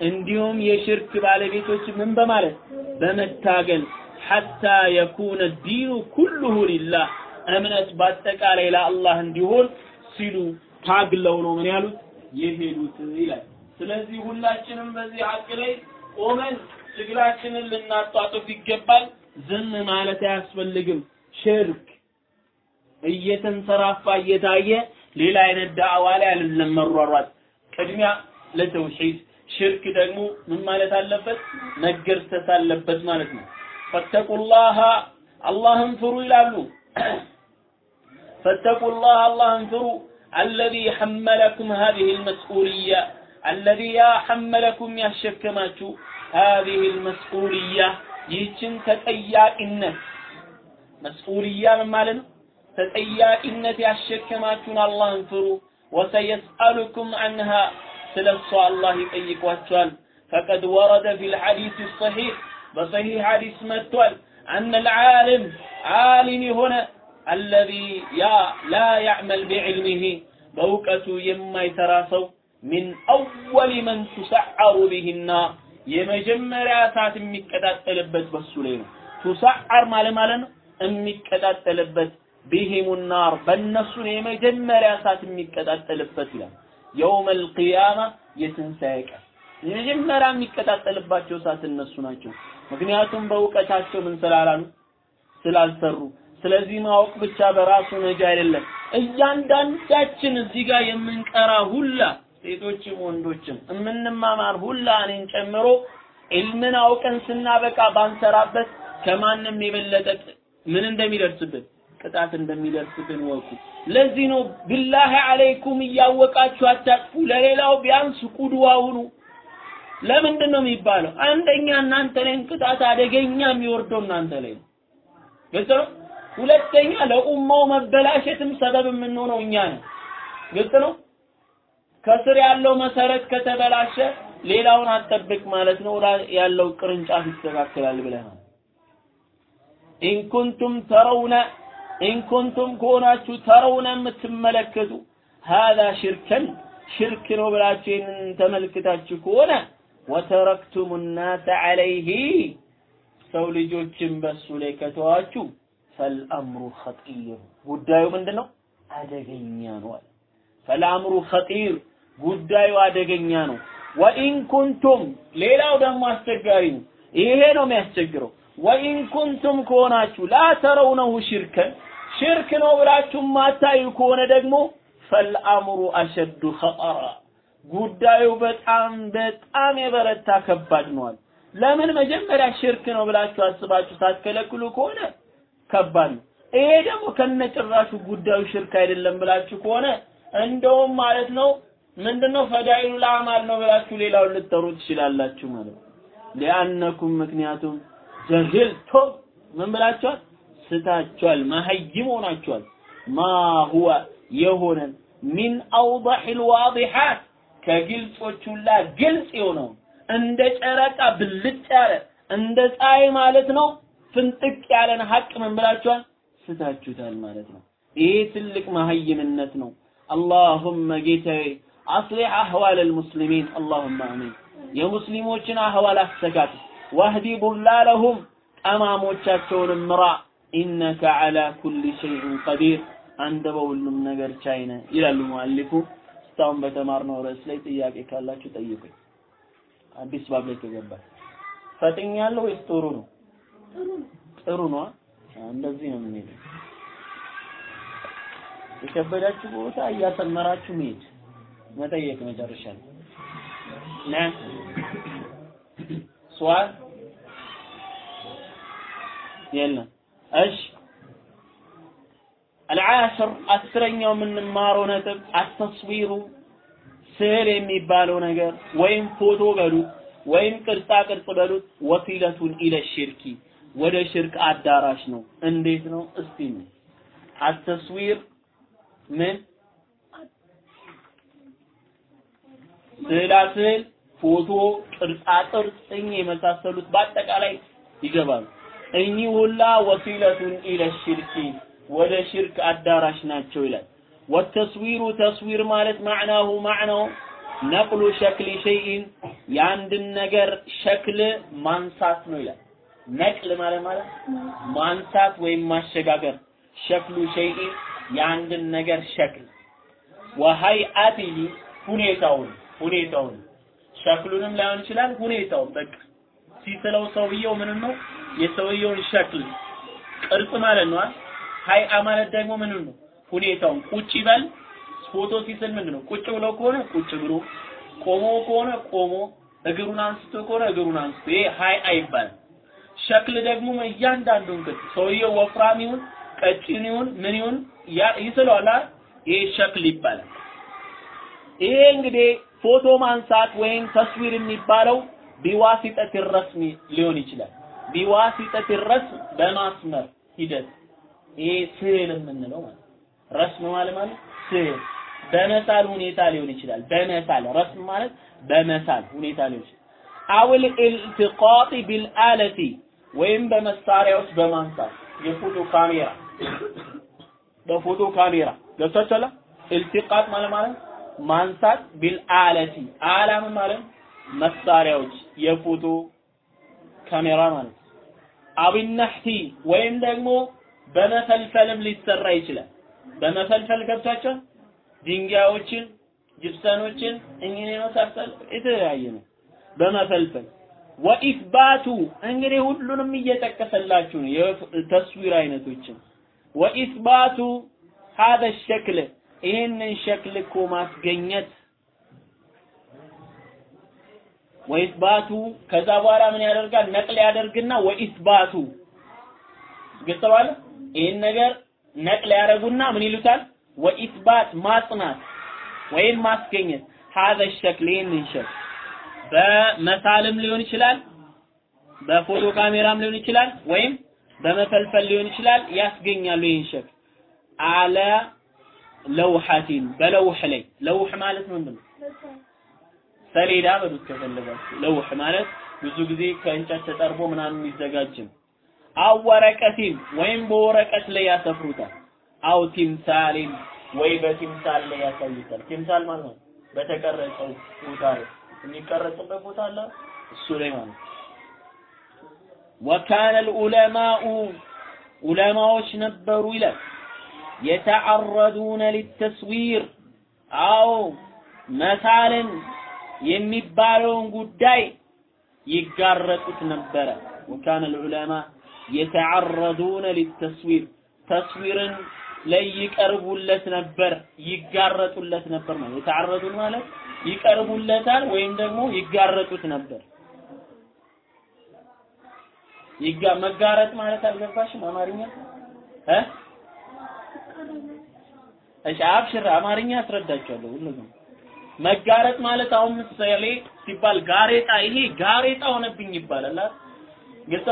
እንዲሁም የሽርክ ባለቤቶች ምን በማለት? በመታገል። ሐታ የኩነ ዲኑ ኩሉሁ ሊላህ። እምነት በአጠቃላይ ለአላህ እንዲሆን ሲሉ ታግለው ነው ምን ያሉት? የሄዱት ይላል። ስለዚህ ሁላችንም በዚህ ሀቅ ላይ ቆመን ትግላችንን ልናጧጡፍ ይገባል። ዝም ማለት አያስፈልግም። ሽርክ እየተንሰራፋ እየታየ ሌላ አይነት ዳዕዋ ላይ አይደለም መሯሯጥ። ቅድሚያ ለተውሂድ ሽርክ ደግሞ ምን ማለት አለበት? መገርሰስ አለበት ማለት ነው። ፈተቁላህ አላህን ፍሩ ይላሉ። ፈተቁላህ አላህን ፍሩ አለዚ ሐመለኩም ሀዚህ ልመስኡልያ አለዚ ያ ሐመለኩም ያሸከማችሁ ሀዚህ ልመስኡልያ ይህችን ተጠያቂነት መስኡልያ ምን ማለት ነው? ተጠያቂነት ያሸከማችሁን አላህን ፍሩ። ወሰየስአሉኩም አንሃ ስለ እሷ አላህ ይጠይቋቸዋል። ፈቀድ ወረደ ፊል ሐዲስ ሰሒሕ በሰሒሕ ሐዲስ መጥቷል። አነ ልዓሊም ዓሊም የሆነ አለዚ ያ لا يعمل بعلمه በእውቀቱ የማይሰራ ሰው من أول من تسعر به النار የመጀመሪያ እሳት የሚቀጣጠልበት በሱ ላይ ነው። تسعر ማለት ማለት ነው የሚቀጣጠልበት بهم النار በእነሱ የመጀመሪያ እሳት የሚቀጣጠልበት ይላል። يوم القيامة የትንሣኤ ቀን የመጀመሪያ የሚቀጣጠልባቸው እሳት እነሱ ናቸው። ምክንያቱም በእውቀታቸው ምን ስላላሉ ስላልሰሩ። ስለዚህ ማወቅ ብቻ በራሱ ነጃ አይደለም። እያንዳንዳችን እዚህ ጋር የምንቀራ ሁላ ሴቶችም ወንዶችም የምንማማር ሁላ እኔን ጨምሮ ዒልምን አውቀን ስናበቃ ባንሰራበት ከማንም የበለጠ ምን እንደሚደርስብን ቅጣት እንደሚደርስብን ወቁ። ለዚህ ነው ቢላሂ አለይኩም እያወቃችሁ አታጥፉ፣ ለሌላው ቢያንስ ቁድዋ ሁኑ። ለምንድን ነው የሚባለው? አንደኛ እናንተ ላይ ቅጣት አደገኛ የሚወርደው እናንተ ላይ ነው። ግልጽ ነው። ሁለተኛ ለኡማው መበላሸትም ሰበብ የምንሆነው እኛ ነን። ግልጽ ነው። ከስር ያለው መሰረት ከተበላሸ ሌላውን አጠብቅ ማለት ነው። ያለው ቅርንጫፍ ይስተካከላል ብለናል። إن كنتم ترون إن كنتم ከሆናችሁ ترون የምትመለከቱ هذا شركا ሽርክ ነው ብላችሁ ይህንን ተመልክታችሁ ከሆነ وتركتم ናሰ ዐለይሂ ሰው ልጆችን በሱ ላይ ከተዋችሁ ፈልአምሩ ኸጢር ጉዳዩ ምንድን ነው? አደገኛ ነው አለ። ፈልአምሩ ኸጢር ጉዳዩ አደገኛ ነው። ወኢን ኩንቱም ሌላው ደግሞ አስቸጋሪ ነው። ይሄ ነው የሚያስቸግረው። ወኢን ኩንቱም ከሆናችሁ ላ ተረውነሁ ሽርከን ሽርክ ነው ብላችሁ ማታዩ ከሆነ ደግሞ ፈልአምሩ አሸዱ ኸጠራ ጉዳዩ በጣም በጣም የበረታ ከባድ ነዋል። ለምን መጀመሪያ ሽርክ ነው ብላችሁ አስባችሁ ሳትከለክሉ ከሆነ ከባድ ነው። ይሄ ደግሞ ከነጭራሹ ጉዳዩ ሽርክ አይደለም ብላችሁ ከሆነ እንደውም ማለት ነው ምንድነው ፈዳኢሉ ለአማል ነው ብላችሁ ሌላውን ልትጠሩ ትችላላችሁ ማለት ነው። ሊአነኩም ምክንያቱም ጀህልቱም ምን ብላችኋል? ስታችኋል፣ መሀይም ሆናችኋል። ማ ሁወ የሆነን ሚን አውضሒል ዋዲሓት ከግልጾች ሁላ ግልጽ የሆነው እንደ ጨረቃ ብልጭ ያለ እንደ ፀሐይ ማለት ነው ፍንጥቅ ያለን ሀቅ ምን ብላችኋል? ስታችሁታል ማለት ነው። ይሄ ትልቅ መሀይምነት ነው። አላሁመ ጌታዬ አስሊሕ አህዋል አልሙስሊሚን አላሁመ አሚን። የሙስሊሞችን አህዋል አስተካክል። ዋህዲ ቡላለሁም ጠማሞቻቸውን ምራ። ኢነከ ዐላ ኩሊ ሸይኢን ቀዲር አንተ በሁሉም ነገር ቻይ ነህ ይላሉ ሙአሊፉ። እስካሁን በተማርነው ርዕስ ላይ ጥያቄ ካላችሁ ጠይቁኝ። አዲስ ባብ ላይ ከገባ ፈጥኛለሁ ወይስ ጥሩ ነው? ጥሩ ነው። እንደዚህ ነው የምንሄደው። የከበዳችሁ ቦታ እያሰመራችሁ መሄድ መጠየቅ መጨረሻ ነ ሷል የለም። እሺ አልዓሽር አስረኛው የምንማረው ነጥብ አተስዊሩ ስዕል የሚባለው ነገር ወይም ፎቶ በሉት ወይም ቅርጻ ቅርጽ በሉት ወሲለቱን ኢለ ሽርኪ ወደ ሽርክ አዳራሽ ነው። እንዴት ነው? እስቲ ነው አተስዊር ምን ስዕላ ስዕል፣ ፎቶ፣ ቅርጻ ቅርጽ እኚህ የመሳሰሉት በአጠቃላይ ይገባሉ። እኚህ ሁላ ወሲለቱን ኢለ ሽርኪ ወደ ሽርክ አዳራሽ ናቸው ይላል። ወተስዊሩ ተስዊር ማለት ማዕናሁ ማዕናው ነቅሉ ሸክሊ ሸይኢን የአንድን ነገር ሸክል ማንሳት ነው ይላል። ነቅል ማለት ማለት ማንሳት ወይም ማሸጋገር ሸክሉ ሸይኢን የአንድን ነገር ሸክል ወሀይአቲሂ ሁኔታውን ሁኔታውን ሸክሉንም ላይሆን ይችላል። ሁኔታውን በቃ ሲስለው ሰውየው ምን ነው የሰውየውን ሸክል ቅርጽ ማለት ነው ሀይአ ማለት ደግሞ ምን ነው ሁኔታውን ቁጭ ይበል። ፎቶ ሲስል ምንድን ነው ቁጭ ብሎ ከሆነ ቁጭ ብሎ ቆሞ ከሆነ ቆሞ እግሩን አንስቶ ከሆነ እግሩን አንስቶ ይሄ ሀይአ ይባላል። ሸክል ደግሞ እያንዳንዱን ቅርጽ ሰውየው ወፍራም ይሁን ቀጭን ይሁን ምን ይሁን ይስለዋል ይሄ ሸክል ይባላል። ይሄ እንግዲህ ፎቶ ማንሳት ወይም ተስዊር የሚባለው ቢዋሲጠት ረስሚ ሊሆን ይችላል። ቢዋሲጠት ረስም በማስመር ሂደት ይሄ ስዕል የምንለው ማለት ረስም ማለት ማለት ስዕል በመሳል ሁኔታ ሊሆን ይችላል። በመሳል ረስም ማለት በመሳል ሁኔታ ሊሆን ይችላል። አውል ኢልቲቃጥ ቢልአለቲ ወይም በመሳሪያዎች በማንሳት የፎቶ ካሜራ በፎቶ ካሜራ ገብታችኋል? ኢልቲቃጥ ማለት ማለት ማንሳት ቢልአለቲ አላም ማለት መሳሪያዎች የፎቶ ካሜራ ማለት አብነህቲ ወይም ደግሞ በመፈልፈልም ሊሰራ ይችላል። በመፈልፈል ገብታቸው ድንጋዮችን፣ ጅብሰኖችን እኚህን የመሳሰል የተለያየ ነው። በመፈልፈል ወኢስባቱ እንግዲህ ሁሉንም እየጠቀሰላችሁ ነው የተስዊር አይነቶችን ወኢስባቱ ሀደ ሸክል ይህንን ሸክል እኮ ማስገኘት ወኢስባቱ ከዛ በኋላ ምን ያደርጋል? ነቅል ያደርግና ወኢስባቱ ግልጸዋል። ይህን ነገር ነቅል ያደርጉና ምን ይሉታል? ወኢስባት ማጽናት ወይም ማስገኘት ሀዘ ሸክል ይህንን ሸክል በመሳልም ሊሆን ይችላል፣ በፎቶ ካሜራም ሊሆን ይችላል፣ ወይም በመፈልፈል ሊሆን ይችላል። ያስገኛሉ ይህን ሸክል አለ ለውሐቲን በለውሕ ላይ ለውሕ ማለት ምንድን ነው? ሰሌዳ በሉት ከፈለጋችሁ። ለውሕ ማለት ብዙ ጊዜ ከእንጨት ተጠርቦ ምናምን የሚዘጋጅ ነው። አው ወረቀቲን ወይም በወረቀት ላይ ያሰፍሩታል። أو تمثال ወይ በ تمثال ላይ ያሳዩታል። تمثال ማለት ነው በተቀረጸው ቦታ የሚቀረጽበት ቦታ አለ እሱ ላይ ማለት وكان العلماء ዑለማዎች ነበሩ ይላል يتعرضون للتصوير። አዎ መሳልን የሚባለውን ጉዳይ ይጋረጡት ነበረ። ወካነ ልዑለማ የተዓረዱነ ሊተስዊር። ተስዊርን ላይ ይቀርቡለት ነበር ይጋረጡለት ነበር ማለት የተዓረዱን ማለት ይቀርቡለታል ወይም ደግሞ ይጋረጡት ነበር። ይጋ መጋረጥ ማለት አልገባሽም አማርኛ? እ እሺ አብሽር አማርኛ አስረዳቸዋለሁ ሁሉንም። መጋረጥ ማለት አሁን ምሳሌ ሲባል ጋሬጣ ይሄ ጋሬጣ ሆነብኝ ይባላል ግልጽ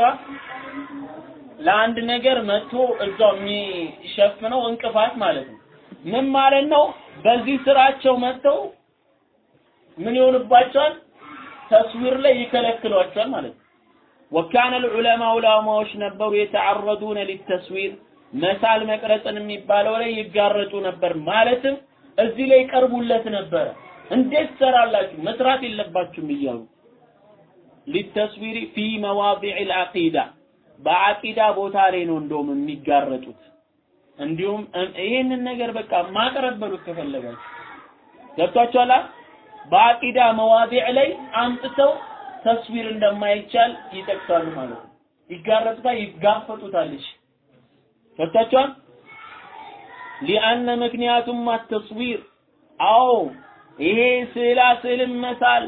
ለአንድ ነገር መጥቶ እዛው የሚሸፍነው እንቅፋት ማለት ነው። ምን ማለት ነው? በዚህ ስራቸው መጥተው ምን ይሆንባቸዋል? ተስዊር ላይ ይከለክሏቸዋል ማለት ነው። ወካነ ዑለማው ነበሩ የተዓረዱነ ሊተስዊር። መሳል መቅረጽን የሚባለው ላይ ይጋረጡ ነበር። ማለትም እዚህ ላይ ቀርቡለት ነበር እንዴት ሰራላችሁ መስራት የለባችሁም እያሉ ሊተስዊሪ ፊ መዋዲዕ ልዓቂዳ በአቂዳ ቦታ ላይ ነው እንደውም የሚጋረጡት። እንዲሁም ይህንን ነገር በቃ ማቅረብ በሉት ከፈለጋችሁ ገብቷችኋል። በአቂዳ መዋዲዕ ላይ አምጥተው ተስዊር እንደማይቻል ይጠቅሳሉ ማለት ነው። ይጋረጡታል፣ ይጋፈጡታል። እሺ ገብቷችኋል ሊአነ ምክንያቱም አተስዊር አዎ ይሄ ስዕላ ስዕልን መሳል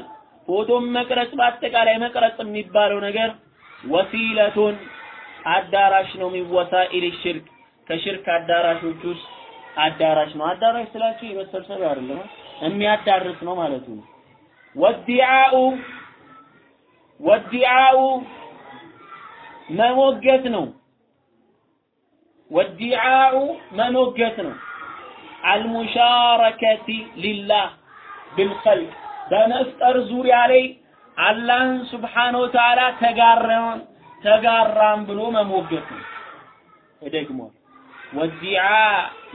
ፎቶም መቅረጽ በአጠቃላይ መቅረጽ የሚባለው ነገር ወሲለቱን አዳራሽ ነው ሚወሳኢል ሽርክ ከሽርክ አዳራሾች ውስጥ አዳራሽ ነው። አዳራሽ ስላችሁ የመሰብሰቢያ አይደለም፣ የሚያዳርስ ነው ማለቱ ነው። ወዲዓኡ ወዲዓኡ መሞገት ነው። ወዲዓኡ መሞገት ነው። አልሙሻረከቲ ሊላህ ብልኸልቅ በመፍጠር ዙሪያ ላይ አላህን ስብሓነሁ ወተዓላ ተጋራን ተጋራን ብሎ መሞገት ነው። ደግሞ ወዲዓ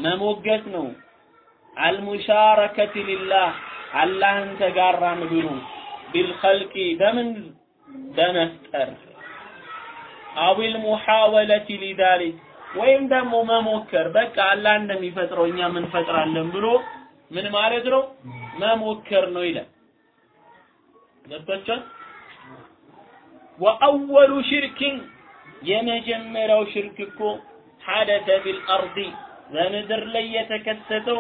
መሞገት ነው። አልሙሻረከቲ ሊላህ አላህን ተጋራን ብሎ ቢልኸልቂ በምን በመፍጠር አዊል ሙሐወለቲ ሊዛሊክ ወይም ደግሞ መሞከር በቃ አላህ እንደሚፈጥረው እኛ ምን ፈጥራለን ብሎ ምን ማለት ነው መሞከር ነው ይላል። ገብቷችኋል? ወአወሉ ሽርክን የመጀመሪያው ሽርክ እኮ ሐደተ ቢልአርዲ በምድር ላይ የተከሰተው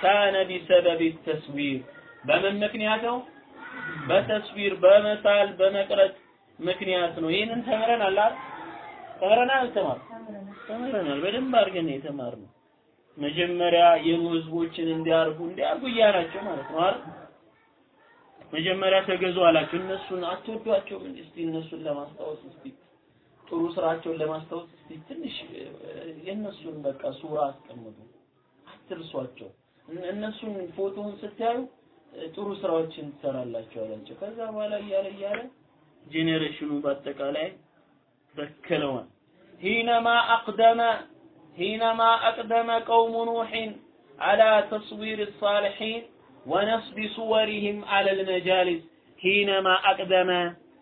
ካነ ቢሰበብ ተስዊር በምን ምክንያት ነው? በተስዊር በመሳል በመቅረጽ ምክንያት ነው። ይህንን ተምረናል አይደል? ተምረናል አልተማር ተምረናል። በደንብ አድርገን የተማርነው መጀመሪያ የኑ ህዝቦችን እንዲያርጉ እንዲያርጉ እያላቸው ማለት ነው አይደል? መጀመሪያ ተገዙ አላቸው። እነሱን አትወዷቸውም? እስቲ እነሱን ለማስታወስ እስቲ ጥሩ ስራቸውን ለማስታወስ እስቲ ትንሽ የእነሱን በቃ ሱራ አስቀምጡ፣ አትርሷቸው። እነሱን ፎቶውን ስታዩ ጥሩ ስራዎችን ትሰራላችሁ አላቸው። ከዛ በኋላ እያለ እያለ ጄኔሬሽኑ በአጠቃላይ በከለዋል። ሂነማ አቅደመ ሂነማ አቅደመ ቀውሙ ኑሕን አላ ተስዊር ሳሊሒን ወነስቢ ሱወሪህም አለል መጃሊስ። ሂነማ አቅደመ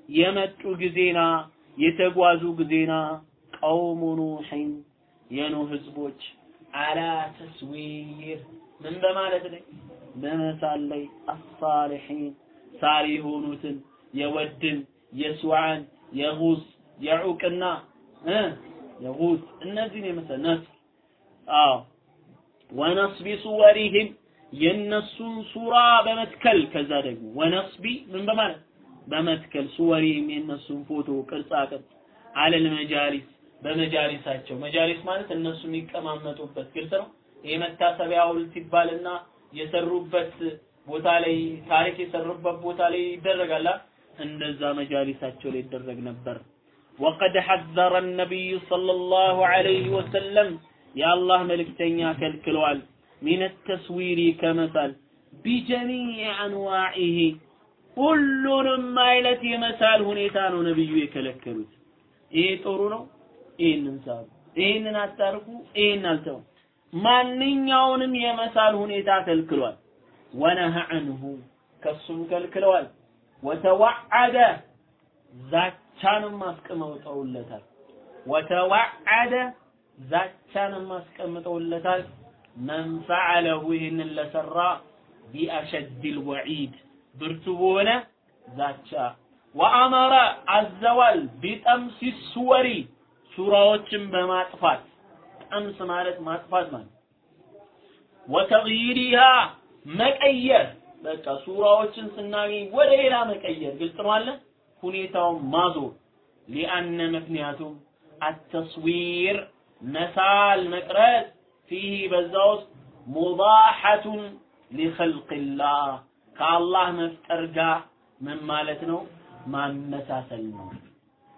የመጡ ጊዜና የተጓዙ ጊዜና ቀውሙ ኑሕን የኑህ ህዝቦች አላ ተስዊር። ምን በማለት ላይ በመሳል ላይ አሳሊሒን ሳሊ የሆኑትን የወድን የሱዓን የጉስ የዑቅና እ? የጉስ እነዚህን የመሰለ ነስብ አዎ። ወነስቢ ሱወሪህም የነሱን ሱራ በመትከል። ከዛ ደግሞ ወነስቢ ምን በማለት? በመትከል። ሱወሪህም የነሱን ፎቶ ቅርጻ ቅርጽ። አለል መጃሊስ በመጃሊሳቸው። መጃሊስ ማለት እነሱ የሚቀማመጡበት። ግልጽ ነው። ይሄ መታሰቢያ ሐውልት ይባልና የሰሩበት ቦታ ላይ ታሪክ የሰሩበት ቦታ ላይ ይደረጋል። እንደዛ መጃሊሳቸው ላይ ይደረግ ነበር። ወቀድ ሐዘረ ነቢዩ ሰለላሁ ዐለይሂ ወሰለም የአላህ መልእክተኛ ከልክለዋል። ሚን ተስዊሪ ከመሳል ቢጀሚዕ አንዋዒሂ ሁሉንም አይነት የመሳል ሁኔታ ነው ነብዩ የከለከሉት። ይሄ ጥሩ ነው፣ ይሄንን ሳሉ፣ ይሄንን አታርጉ፣ ይሄን አልተው። ማንኛውንም የመሳል ሁኔታ ከልክሏል። ወነሀ አንሁ ከሱም ከልክለዋል። ወተወዐደ ዛቻንም አስቀምጠውለታል። ወተወዐደ ዛቻንም አስቀምጠውለታል። መን ፈዐለሁ ይህንን ለሰራ ቢአሸድል ወዒድ ብርቱ በሆነ ዛቻ። ወአመረ አዘዋል ቢጠምሲ ሱወሪ ሱራዎችን በማጥፋት። ጠምስ ማለት ማጥፋት ማለት ወተግይሪሃ መቀየር። በቃ ሱራዎችን ስናገኝ ወደ ሌላ መቀየር ግልጽ ነው ሁኔታውን ማዞር ሊአነ ምክንያቱም አተስዊር መሳል መቅረጽ ፊህ በዛ ውስጥ ሙባሐቱን ሊኸልቅላህ ከአላህ መፍጠር ጋር ምን ማለት ነው? ማመሳሰል ነው።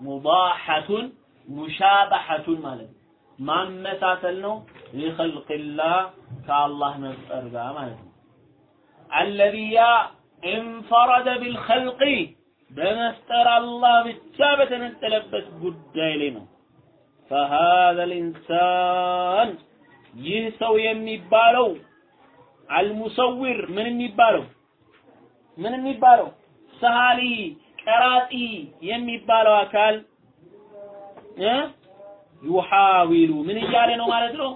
ሙባሐቱን ሙሻበሐቱን ማለት ነው። ማመሳሰል ነው። ሊኸልቅላህ ከአላህ መፍጠር ጋር ማለት ነው። አለዚ ያ እንፈረደ ቢልኸልቂ በመፍጠር አላህ ብቻ በተነጠለበት ጉዳይ ላይ ነው فهذا الإنسان ይህ ሰው የሚባለው አልሙሰዊር ምን የሚባለው ምን የሚባለው ሰሃሊ ቀራጢ የሚባለው አካል እ ዩሐዊሉ ምን እያለ ነው ማለት ነው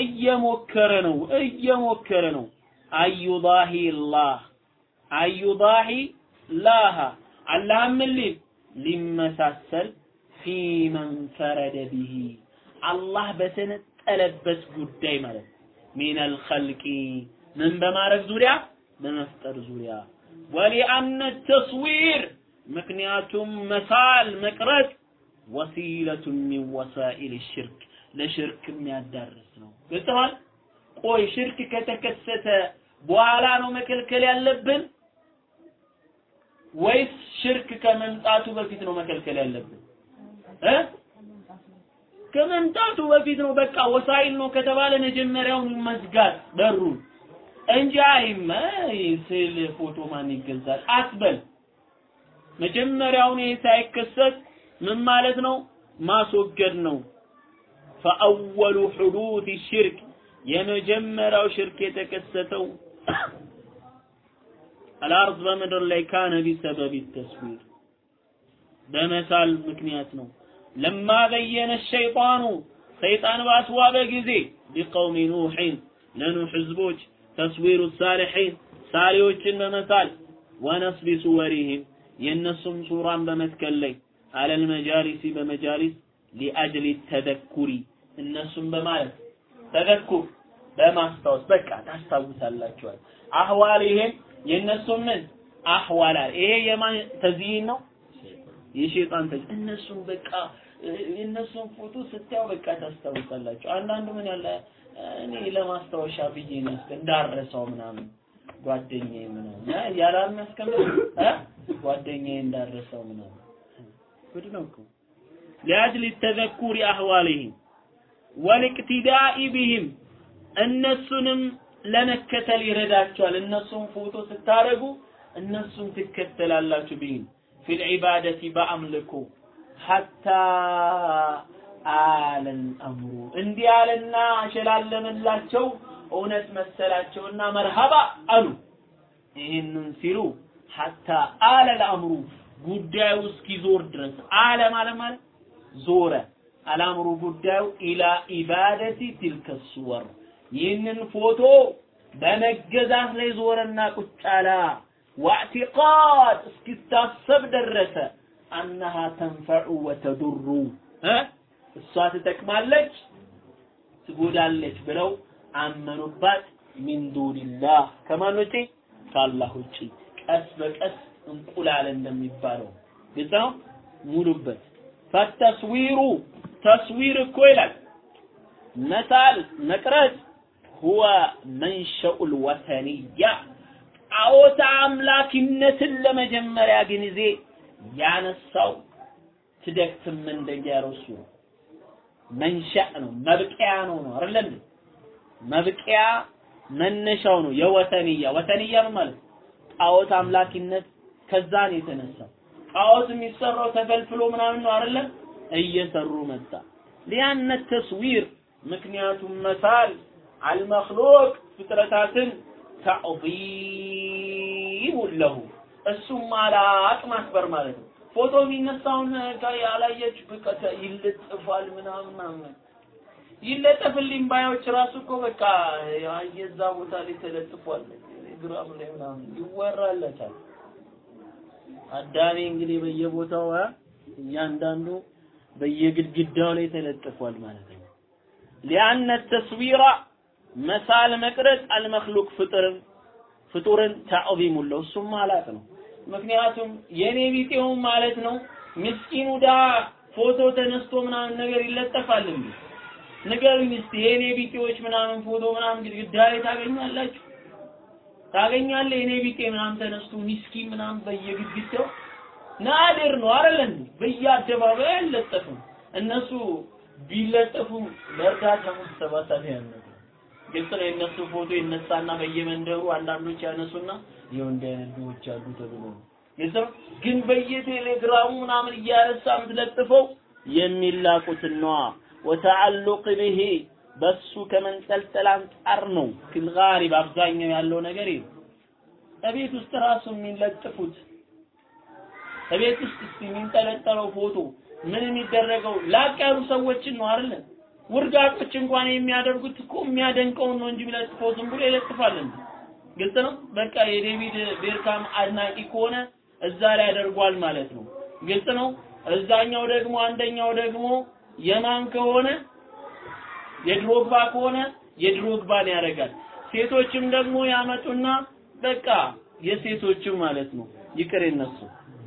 እየሞከረ ነው እየሞከረ ነው አዩዳሂ ላህ አዩዳሂ ላህ አላህም ምን ሊል ሊመሳሰል ፊመን ፈረደ ቢሂ። አላህ በተነጠለበት ጉዳይ ማለት ነው። ሚነል ኸልቂ ምን በማድረግ ዙሪያ? በመፍጠር ዙሪያ። ወሊአነ ተስዊር ምክንያቱም መሳል መቅረጽ ወሲለቱ ሚን ወሳኢል ሽርክ ለሽርክ የሚያዳርስ ነው። ገብተዋል? ቆይ ሽርክ ከተከሰተ በኋላ ነው መከልከል ያለብን ወይስ ሽርክ ከመምጣቱ በፊት ነው መከልከል ያለብን እ ከመምጣቱ በፊት ነው። በቃ ወሳይል ነው ከተባለ መጀመሪያውን መዝጋት በሩን እንጂ አይመ ስዕል ፎቶ ማን ይገዛል አትበል። መጀመሪያውን ይሄ ሳይከሰት ምን ማለት ነው? ማስወገድ ነው። ፈአወሉ ሑዱት ሽርክ የመጀመሪያው ሽርክ የተከሰተው አልአርድ በምድር ላይ ካነ ቢሰበብ ተስዊር በመሳል ምክንያት ነው። ለማ በየነ ሸይጣኑ ሰይጣን ባስዋበ ጊዜ ሊቀውሚ ኑሕን ለኑሕ ህዝቦች ተስዊሩ ሳሊሒን ሳሊዎችን በመሳል ወነስቢ ሱወሪህም የእነሱም ሱራን በመትከል ላይ አለል መጃሊሲ በመጃሊስ ሊአጅሊ ተደኩሪ እነሱም በማለት ተደኩር በማስታወስ በቃ ታስታውሳላችኋል። ይሄን የእነሱም ምን አህዋላል ይሄ የማን ተዝይን ነው? የሸይጣን ተዝ እነሱም በቃ የእነሱን ፎቶ ስታዩ በቃ ታስታውሳላችሁ። አንዳንዱ ምን ያለ እኔ ለማስታወሻ ብዬ ነው እስከ እንዳረሳው ምናምን ጓደኛዬ ምናምን ያላልን እስከምን እ ጓደኛዬ እንዳረሳው ምናምን ጉድ ነው እኮ ሊአጅል ተዘኩሪ አህዋሊሂም ወልቅቲዳኢ ቢሂም እነሱንም ለመከተል ይረዳቸዋል። እነሱን ፎቶ ስታደርጉ እነሱን ትከተላላችሁ ቢሂም ፊል ዒባደቲ በአምልኮ ሐታ አለን አምሩ እንዲህ አለና አሸላለመላቸው እውነት መሰላቸውና መርሃባ አሉ። ይህንን ሲሉ ሐታ አለል አምሩ ጉዳዩ እስኪዞር ድረስ አለ ማለት ማለት ዞረ አላምሩ ጉዳዩ ኢላ ኢባደቲ ትልከ ሱወር ይህንን ፎቶ በመገዛት ላይ ዞረና ቁጭ አለ። ዋዕቲቃድ እስኪታሰብ ደረሰ አነሃ ተንፈዑ ወተዱሩ እሷ ትጠቅማለች ትጎዳለች ብለው አመኑባት። ሚን ዱንላህ ከማን ውጪ? ከአላህ ውጪ። ቀስ በቀስ እንቁላል እንደሚባለው ግልጽ ነው። ሙሉበት። ፈተስዊሩ ተስዊር እኮ ይላል መሳል መቅረጽ ሁወ መንሸኡል ወተንያ ጣዖት አምላኪነትን ለመጀመሪያ ጊዜ ያነሳው ትደክትም እንደያ ረሱ መንሸእ ነው መብቂያ ነው ነው አይደል መብቂያ መነሻው ነው የወተንያ ወተንያ ነው ማለት? ጣዖት አምላኪነት ከዛ የተነሳው ጣዖት የሚሰራው ተፈልፍሎ ምናምን ነው አይደለ እየሰሩ መጣ። ሊያነ ተስዊር ምክንያቱም መሳል አልመክሉቅ ፍጥረታትን ተዕዚሙ ለሁ። እሱም ማላቅ ማክበር ማለት ነው። ፎቶ የሚነሳውን ያላየች በቃ ይለጥፋል ምናምን ምናምን። ይለጠፍልኝ ባዮች ራሱ እኮ በቃ የዛ ቦታ ላይ ተለጥፏል። ግራም ላይ ምናምን ይወራለታል። አዳሜ እንግዲህ በየቦታው እያንዳንዱ በየግድግዳው ላይ ተለጥፏል ማለት ነው። ሊአነ ተስዊራ መሳል መቅረጽ አልመክሉቅ ፍጥርን ፍጡርን ተዕዚሙ ለው እሱም ማላቅ ነው። ምክንያቱም የኔ ቢጤው ማለት ነው ምስኪኑ ዳ ፎቶ ተነስቶ ምናምን ነገር ይለጠፋል እንዴ? ንገሩኝ እስቲ የኔ ቢጤዎች ምናምን ፎቶ ምናምን ግድግዳ ላይ ታገኛላችሁ? ታገኛለህ የኔ ቢጤ ምናምን ተነስቶ ሚስኪን ምናምን በየግድግዳው? ናድር ነው አይደል እንዴ? በየአደባባዩ አይለጠፍም። እነሱ ቢለጠፉ ለእርዳታ መሰባሰቢያ ያለው ግልጽ ነው። የእነሱ ፎቶ ይነሳና በየመንደሩ አንዳንዶች ያነሱና ይኸው እንዲህ አይነት ድሆች አሉ ተብሎ ነው። ግን በየቴሌግራሙ ምናምን እያነሳ የምትለጥፈው የሚላቁትን ነዋ ወተዓሉቅ ብሄ በሱ ከመንጠልጠል አንጻር ነው። ፊልጋሪብ አብዛኛው ያለው ነገር ይሄ እቤት ውስጥ ራሱ የሚለጥፉት እቤት ውስጥ የሚንጠለጠለው ፎቶ ምን የሚደረገው? ላቅ ያሉ ሰዎችን ነው አይደል ውርጋጦች እንኳን የሚያደርጉት እኮ የሚያደንቀውን ነው እንጂ የሚለጥፈው ዝም ብሎ ይለጥፋል እንዴ ግልጽ ነው? በቃ የዴቪድ ቤርካም አድናቂ ከሆነ እዛ ላይ ያደርጓል ማለት ነው። ግልጽ ነው? እዛኛው ደግሞ አንደኛው ደግሞ የማን ከሆነ? የድሮግባ ከሆነ የድሮግባን ያደርጋል። ሴቶችም ደግሞ ያመጡና በቃ የሴቶችም ማለት ነው። ይቅር የነሱ።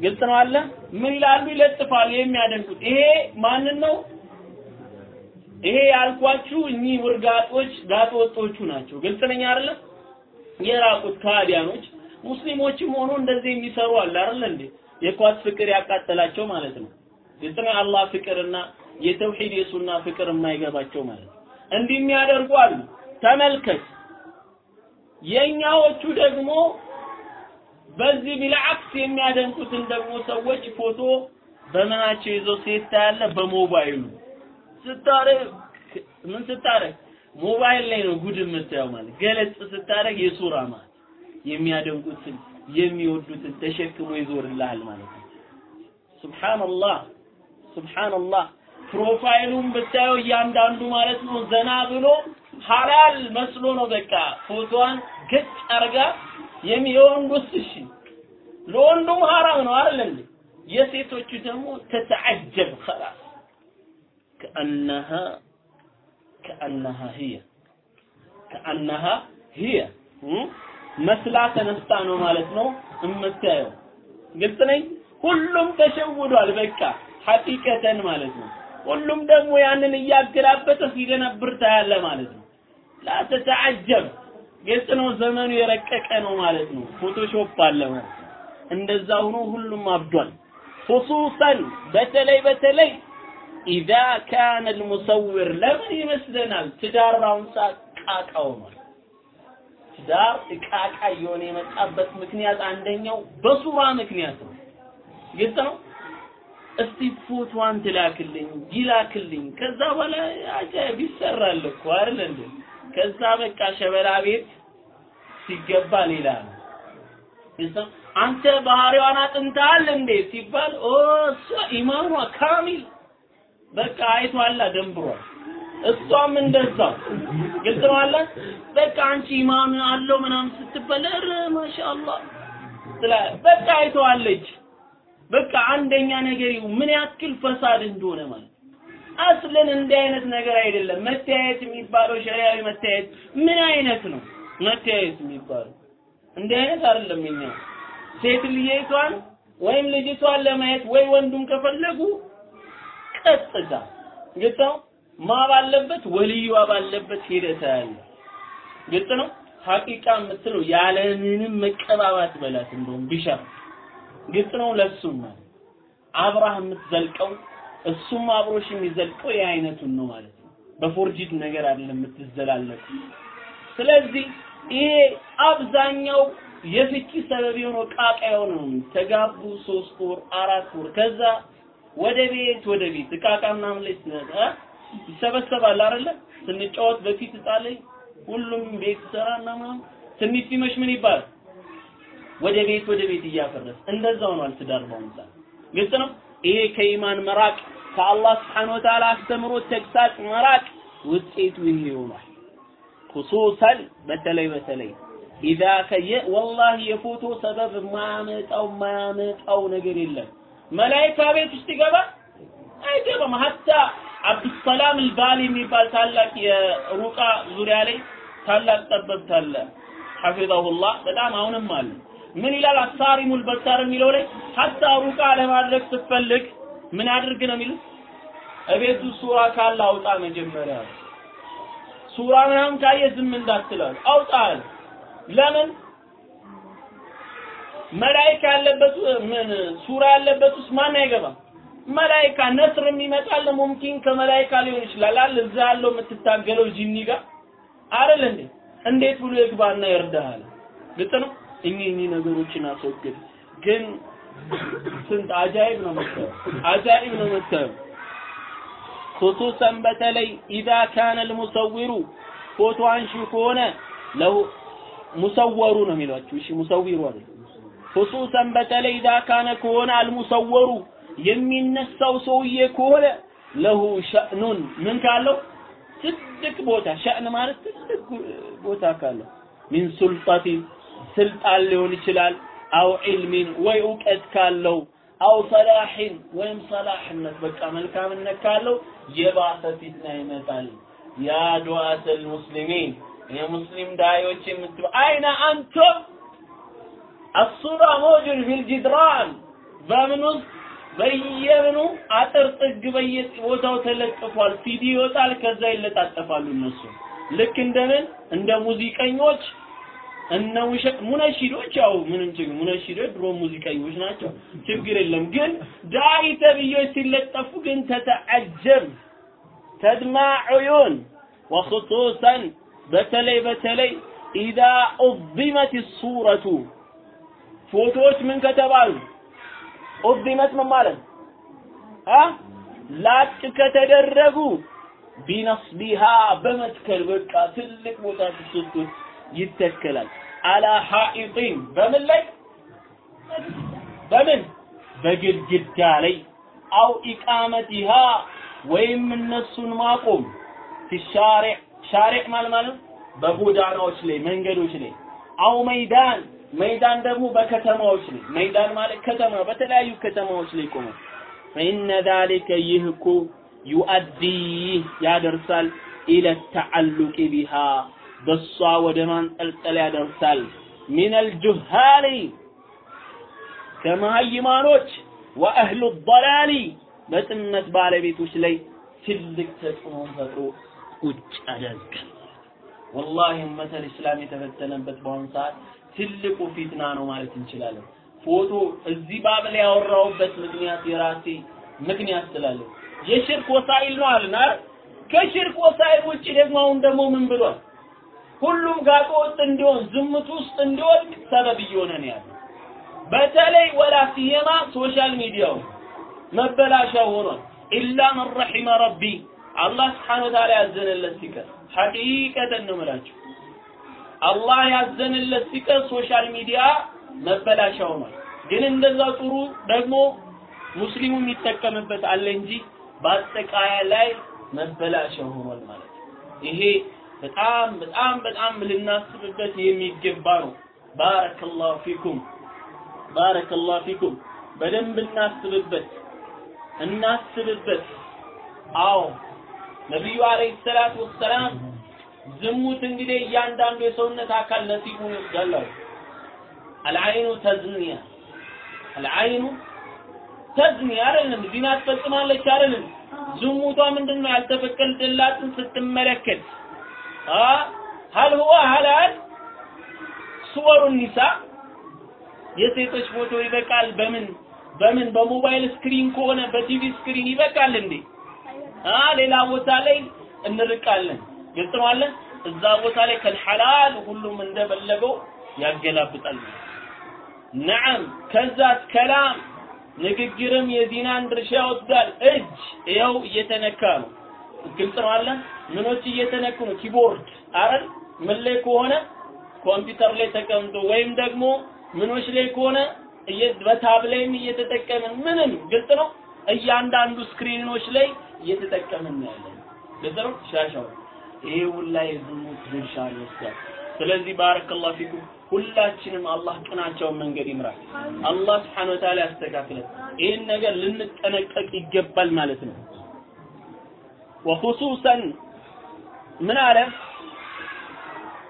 ግልጽ ነው አለ? ምን ይላሉ? ይለጥፋሉ። የሚያደንቁት ይሄ ማንን ነው ይሄ ያልኳችሁ እኚህ ውርጋጦች ጋጥ ወጦቹ ናቸው። ግልጽ ነኝ አይደለ? የራቁት ከሃዲያኖች ሙስሊሞችም ሆኖ እንደዚህ የሚሰሩ አለ አይደል እንዴ? የኳስ ፍቅር ያቃጠላቸው ማለት ነው። ግልጽ ነው። አላህ ፍቅርና የተውሂድ የሱና ፍቅር የማይገባቸው ማለት ነው። እንዲህ የሚያደርጉ አሉ። ተመልከት። የኛዎቹ ደግሞ በዚህ ቢልዓክስ የሚያደንቁትን ደግሞ ሰዎች ፎቶ በምናቸው ይዘው ሴት ታያለ በሞባይሉ ስታረግ ምን ስታረግ ሞባይል ላይ ነው ጉድ የምታየው ማለት ገለጽ ስታረግ የሱራ ማለት የሚያደንቁትን የሚወዱትን ተሸክሞ ይዞርልሃል ማለት ነው። ሱብሃንአላህ ሱብሃንአላህ ፕሮፋይሉን ብታየው እያንዳንዱ ማለት ነው ዘና ብሎ ሐላል መስሎ ነው በቃ ፎቶዋን ገጭ አርጋ የወንዱስ እሺ ለወንዱም ሐራም ነው አይደል እንዴ የሴቶቹ ደግሞ ተተዓጀብ خلاص كأنها كأنها هي كأنها هي መስላ ተነስታ ነው ማለት ነው እምታየው ግልጽ ነኝ ሁሉም ተሸውዷል በቃ ሐቂቀተን ማለት ነው ሁሉም ደግሞ ያንን እያገላበጠ ሲደነብር ታያለ ማለት ነው ላ ተተዓጀብ ግልጽ ነው ዘመኑ የረቀቀ ነው ማለት ነው ፎቶሾፕ አለ ማለት ነው እንደዛ ሆኖ ሁሉም አብዷል خصوصا በተለይ በተለይ إذا كان المصور ለምን ይመስለናል ትዳር በአሁኑ ሰዓት ቃቃ ሆኗል። ትዳር እቃቃ እየሆነ የመጣበት ምክንያት አንደኛው በሱራ ምክንያት ነው። ግልጽ ነው። እስቲ ፎቶዋን ትላክልኝ ይላክልኝ፣ ከዛ በኋላ አጃይብ ይሰራል እኮ አይደል እንዴ? ከዛ በቃ ሸበላ ቤት ሲገባ ሌላ ነው። አንተ ባህሪዋን አጥንተሃል እንዴ ሲባል ኦ እሷ ኢማኗ ካሚል በቃ አይቷላ ደንብሯል። እሷም እንደዛው ግልጽ ነው በቃ አንቺ ኢማን አለው ምናምን ስትባል ኧረ ማሻአላህ ስለ በቃ አይተዋለች። በቃ አንደኛ ነገር ምን ያክል ፈሳድ እንደሆነ ማለት አስለን እንዲህ አይነት ነገር አይደለም። መተያየት የሚባለው ሸሪዓዊ መተያየት ምን አይነት ነው? መተያየት የሚባለው እንዲህ አይነት አይደለም። እኛ ሴት ልጅቷን ወይም ልጅቷን ለማየት ወይ ወንዱን ከፈለጉ ቀጥታ። ግልጽ ነው? ማ ባለበት ወልዩዋ ባለበት ያለ ግልጽ ነው? ሐቂቃ የምትለው ያለ ምንም መቀባባት በላት እንደውም ቢሻር ግልጽ ነው? ለሱም አብራህ የምትዘልቀው እሱም አብሮሽ የሚዘልቀው የአይነቱን ነው ማለት ነው። በፎርጂድ ነገር አይደለም የምትዘላለቁ ስለዚህ ይሄ አብዛኛው የፍቺ ሰበብ የሆነው ቃቃ የሆነው ተጋቡ ሶስት ወር አራት ወር ከዛ ወደ ቤት ወደ ቤት እቃ እቃ ምናምን ላይ ይሰበሰባል አይደለ? ስንጫወት በፊት ህፃን ሁሉም ቤት ሰራና ምናምን ትንሽ ሲመሽ ምን ይባላል? ወደ ቤት ወደ ቤት እያፈረስ እንደዛው ነው አልትዳር በአሁኑ ሰዓት ግልጽ ነው። ይሄ ከኢማን መራቅ ከአላህ ስብሐነ ወተዓላ አስተምሮት ተግሳጽ መራቅ ውጤቱ ይሄ ሆኗል። ኹሱሰን በተለይ በተለይ ኢዛ ከየ ወላሂ የፎቶ ሰበብ ማመጣው ማያመጣው ነገር የለም መላይካ ቤት ውስጥ ይገባ? አይገባም። ሀታ አብዱሰላም አልባሊ የሚባል ታላቅ የሩቃ ዙሪያ ላይ ታላቅ ጠበብት አለ። ሐፊظሁላህ በጣም አሁንም አለ። ምን ይላል? አሳሪሙል በሳር የሚለው ላይ ሀታ ሩቃ ለማድረግ ስትፈልግ ምን አድርግ ነው የሚሉት? እቤቱ ሱራ ካለ አውጣ መጀመሪያ። ሱራ ምናምን ካየ ዝም እንዳትላል አውጣል ለምን መላይካ ያለበት ምን ሱራ ያለበት ውስጥ ማን አይገባ? መላይካ ነስር የሚመጣል ሙምኪን ከመላይካ ሊሆን ይችላል። አለ እዛ ያለው የምትታገለው ጂኒ ጋር አይደል እንዴ? እንዴት ብሎ ይግባና ይርዳሃል? ግጥ ነው? እኚህ ነገሮችን አስወግድ። ግን ስንት አጃይብ ነው መሰለው አጃይብ ነው መሰለው ኹሱሰን በተለይ ኢዛ ካነ ልሙሰዊሩ ፎቶ አንሺው ከሆነ ለሁ ሙሰወሩ ነው የሚሏችሁ እሺ ሙሰዊሩ አይደል ሁሱሰን በተለይ ዳ ካነ ከሆነ አልሙሰወሩ የሚነሳው ሰውዬ ከሆነ ለሁ ሸእኑን ምን ካለው ትልቅ ቦታ ሸእን ማለት ትልቅ ቦታ ካለው ሚን ሱልጣቲን ስልጣን ሊሆን ይችላል አው ዒልሚን ወይ እውቀት ካለው አው ሰላሕን ወይም ሰላሕነት በቃ መልካምነት ካለው የባሰ ፊትና ይመጣል። ያ ዱዓተል ሙስሊሚን የሙስሊም ዳዮች የምትሉ አይነ አንቱም አሱራ ሞጁን ፊል ጅድራን በምን ውስጥ በየምኑ አጥር ጥግ በየቦታው ተለጥፏል። ሲዲ ይወጣል፣ ከዛ ይለጣጠፋሉ እነሱ ልክ እንደምን እንደ ሙዚቀኞች እነ ሙነሺዶች ያው ምንም ችግር ሙነሺዶች ድሮ ሙዚቀኞች ናቸው፣ ችግር የለም። ግን ዳኢ ተብዮች ሲለጠፉ ግን ተተዓጀብ ተድማ ዑዩን ወኹሱሰን በተለይ በተለይ ኢዛ ኡዚመት ሱረቱ ፎቶዎች ምን ከተባሉ? ኡዚመት ምን ማለት? አ? ላጭ ከተደረጉ ቢነስቢሃ በመትከል በቃ ትልቅ ቦታ ተሰጥቶት ይተከላል። አላ ሐኢጢን በምን ላይ? በምን? በግድግዳ ላይ። አው ኢቃመቲሃ ወይም እነሱን ማቆም። ፊሻሪዕ ሻሪዕ ማለት ማለት በጎዳናዎች ላይ መንገዶች ላይ። አው መይዳን መይዳን ደግሞ በከተማዎች ላይ መይዳን ማለት ከተማ በተለያዩ ከተማዎች ላይ ቆመ። ፈኢነ ዛሊከ ይህ እኮ ዩአዲ ያደርሳል። ኢለ ተዓሉቂ ቢሃ በሷ ወደ ማንጠልጠል ያደርሳል። ሚነል ጁሃሊ ከመሀይማኖች ወአህሉ ضላሊ በጥመት ባለቤቶች ላይ ትልቅ ተጽዕኖ ፈጥሮ ቁጭ ያደርጋል። ወላሂ መተል እስላም የተፈተነበት በአሁኑ ሰዓት ትልቁ ፊትና ነው ማለት እንችላለን። ፎቶ እዚህ باب ላይ ያወራሁበት ምክንያት የራሴ ምክንያት ስላለ የሽርክ وسائل ነው አልና ከሽርክ وسائل ውጭ ደግሞ አሁን ደግሞ ምን ብሏል? ሁሉም ጋጦ ወጥ እንዲሆን ዝምት ውስጥ እንዲወድቅ ሰበብ እየሆነ ነው ያለው። በተለይ ولا سيما social media ው መበላሻ ሆኗል። إلا من رحم ربي አላህ سبحانه وتعالى ያዘነለት ሲቀር ሐቂቀተን ነው የምላችሁ። አላህ ያዘነለት ሲቀር social media መበላሻ ሆኗል። ግን እንደዛ ጥሩ ደግሞ ሙስሊሙ የሚጠቀምበት አለ እንጂ በአጠቃላይ መበላሻ ሆኗል ማለት ነው። ይሄ በጣም በጣም በጣም ልናስብበት የሚገባ ነው። بارك الله فيكم بارك الله فيكم። በደንብ እናስብበት እናስብበት። አዎ ነቢዩ عليه الصلاة والسلام ዝሙት እንግዲህ እያንዳንዱ የሰውነት አካል ነሲቡን ይወስዳል አሉ። العين تزني العين تزني አይደለም፣ ዚና ትፈጽማለች አይደለም። ዝሙቷ ምንድነው? ያልተፈቀደላትን ስትመለከት أ هل هو حلال صور النساء የሴቶች ፎቶ ይበቃል። በምን በምን በሞባይል screen ከሆነ በ TV screen ይበቃል እንዴ? አ ሌላ ቦታ ላይ እንርቃለን። ግልጽ ነው እዛ ቦታ ላይ كالحلال ሁሉም እንደፈለገው ያገላብጣል። نعم ከዛ كلام ንግግርም የዚናን ድርሻ ይወስዳል። እጅ ይኸው እየተነካ ነው። ግልጽ ነው አለ። ምኖች እየተነኩ ነው። keyboard አረን ምን ላይ ከሆነ ኮምፒውተር ላይ ተቀምጦ ወይም ደግሞ ምኖች ላይ ከሆነ በ tab ላይም እየተጠቀምን ምንም ግልጽ ነው። እያንዳንዱ ስክሪኖች ላይ እየተጠቀምን ያለን። ግልጽ ሻሻው ይሄ ሁላ የዝሙት ድርሻ ይወስዳል። ስለዚህ بارك الله فيكم ሁላችንም አላህ ቅናቸውን መንገድ ይምራል። አላህ سبحانه وتعالى ያስተካክለን። ይህን ነገር ልንጠነቀቅ ይገባል ማለት ነው። وخصوصا ምን አለ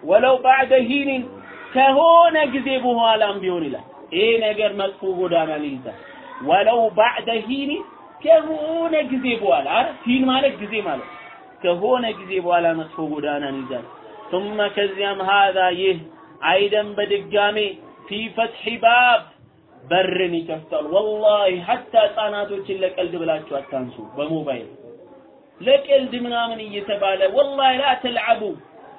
ولو بعد حين ከሆነ ጊዜ በኋላም ቢሆን ይላል ይሄ ነገር መጥፎ ጎዳናን ይይዛል። ወለው ባዕደ ሂኒ ከሆነ ጊዜ በኋላ ሂን ማለት ጊዜ ማለት ከሆነ ጊዜ በኋላ መጥፎ ጎዳናን ይይዛል። ثم ከዚያም هذا ይህ አይደን በድጋሜ ፊ ፈትሒ ባብ በርን ይከፍታል። ወላሂ ሐታ ህጻናቶችን ለቀልድ ብላችሁ አታንሱ። በሞባይል ለቀልድ ምናምን እየተባለ ወላሂ ላ ተልዓቡ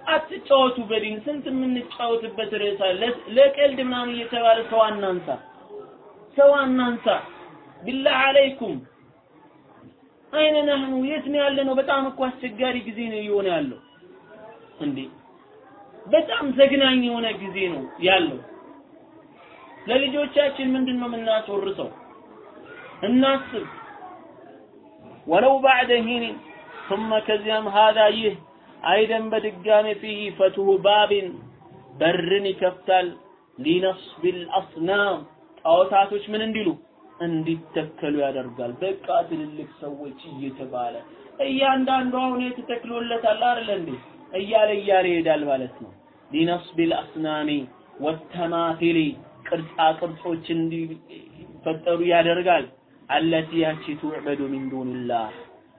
አትጫወቱ በዲን ስንት የምንጫወትበት ርዕስ አለ። ለቀልድ ምናምን እየተባለ ሰው አናንሳ፣ ሰው አናንሳ። ቢላህ አለይኩም አይነ ነህኑ የት ነው ያለ ነው? በጣም እኮ አስቸጋሪ ጊዜ ነው እየሆነ ያለው እንዴ! በጣም ዘግናኝ የሆነ ጊዜ ነው ያለው። ለልጆቻችን ምንድን ነው የምናስወርሰው? እናስብ ወለው ባዕደ ሂን ثم ከዚያም ሀዳ ይህ አይደን በድጋሜ ፊህ ፈትሁ ባብን በርን ይከፍታል ሊነስቢል አስናም ጣዖታቶች ምን እንዲሉ እንዲተከሉ ያደርጋል። በቃ ትልልቅ ሰዎች እየተባለ እያንዳንዱ አሁን የተተክሎለታል አይደል እንዴ እያለ እያለ ይሄዳል ማለት ነው። ሊነስቢል አስናሚ ወተማቲሊ ቅርጻ ቅርጾች እንዲፈጠሩ ያደርጋል። አለቲ ያቺ ቱዕበዱ ሚን ዱንላህ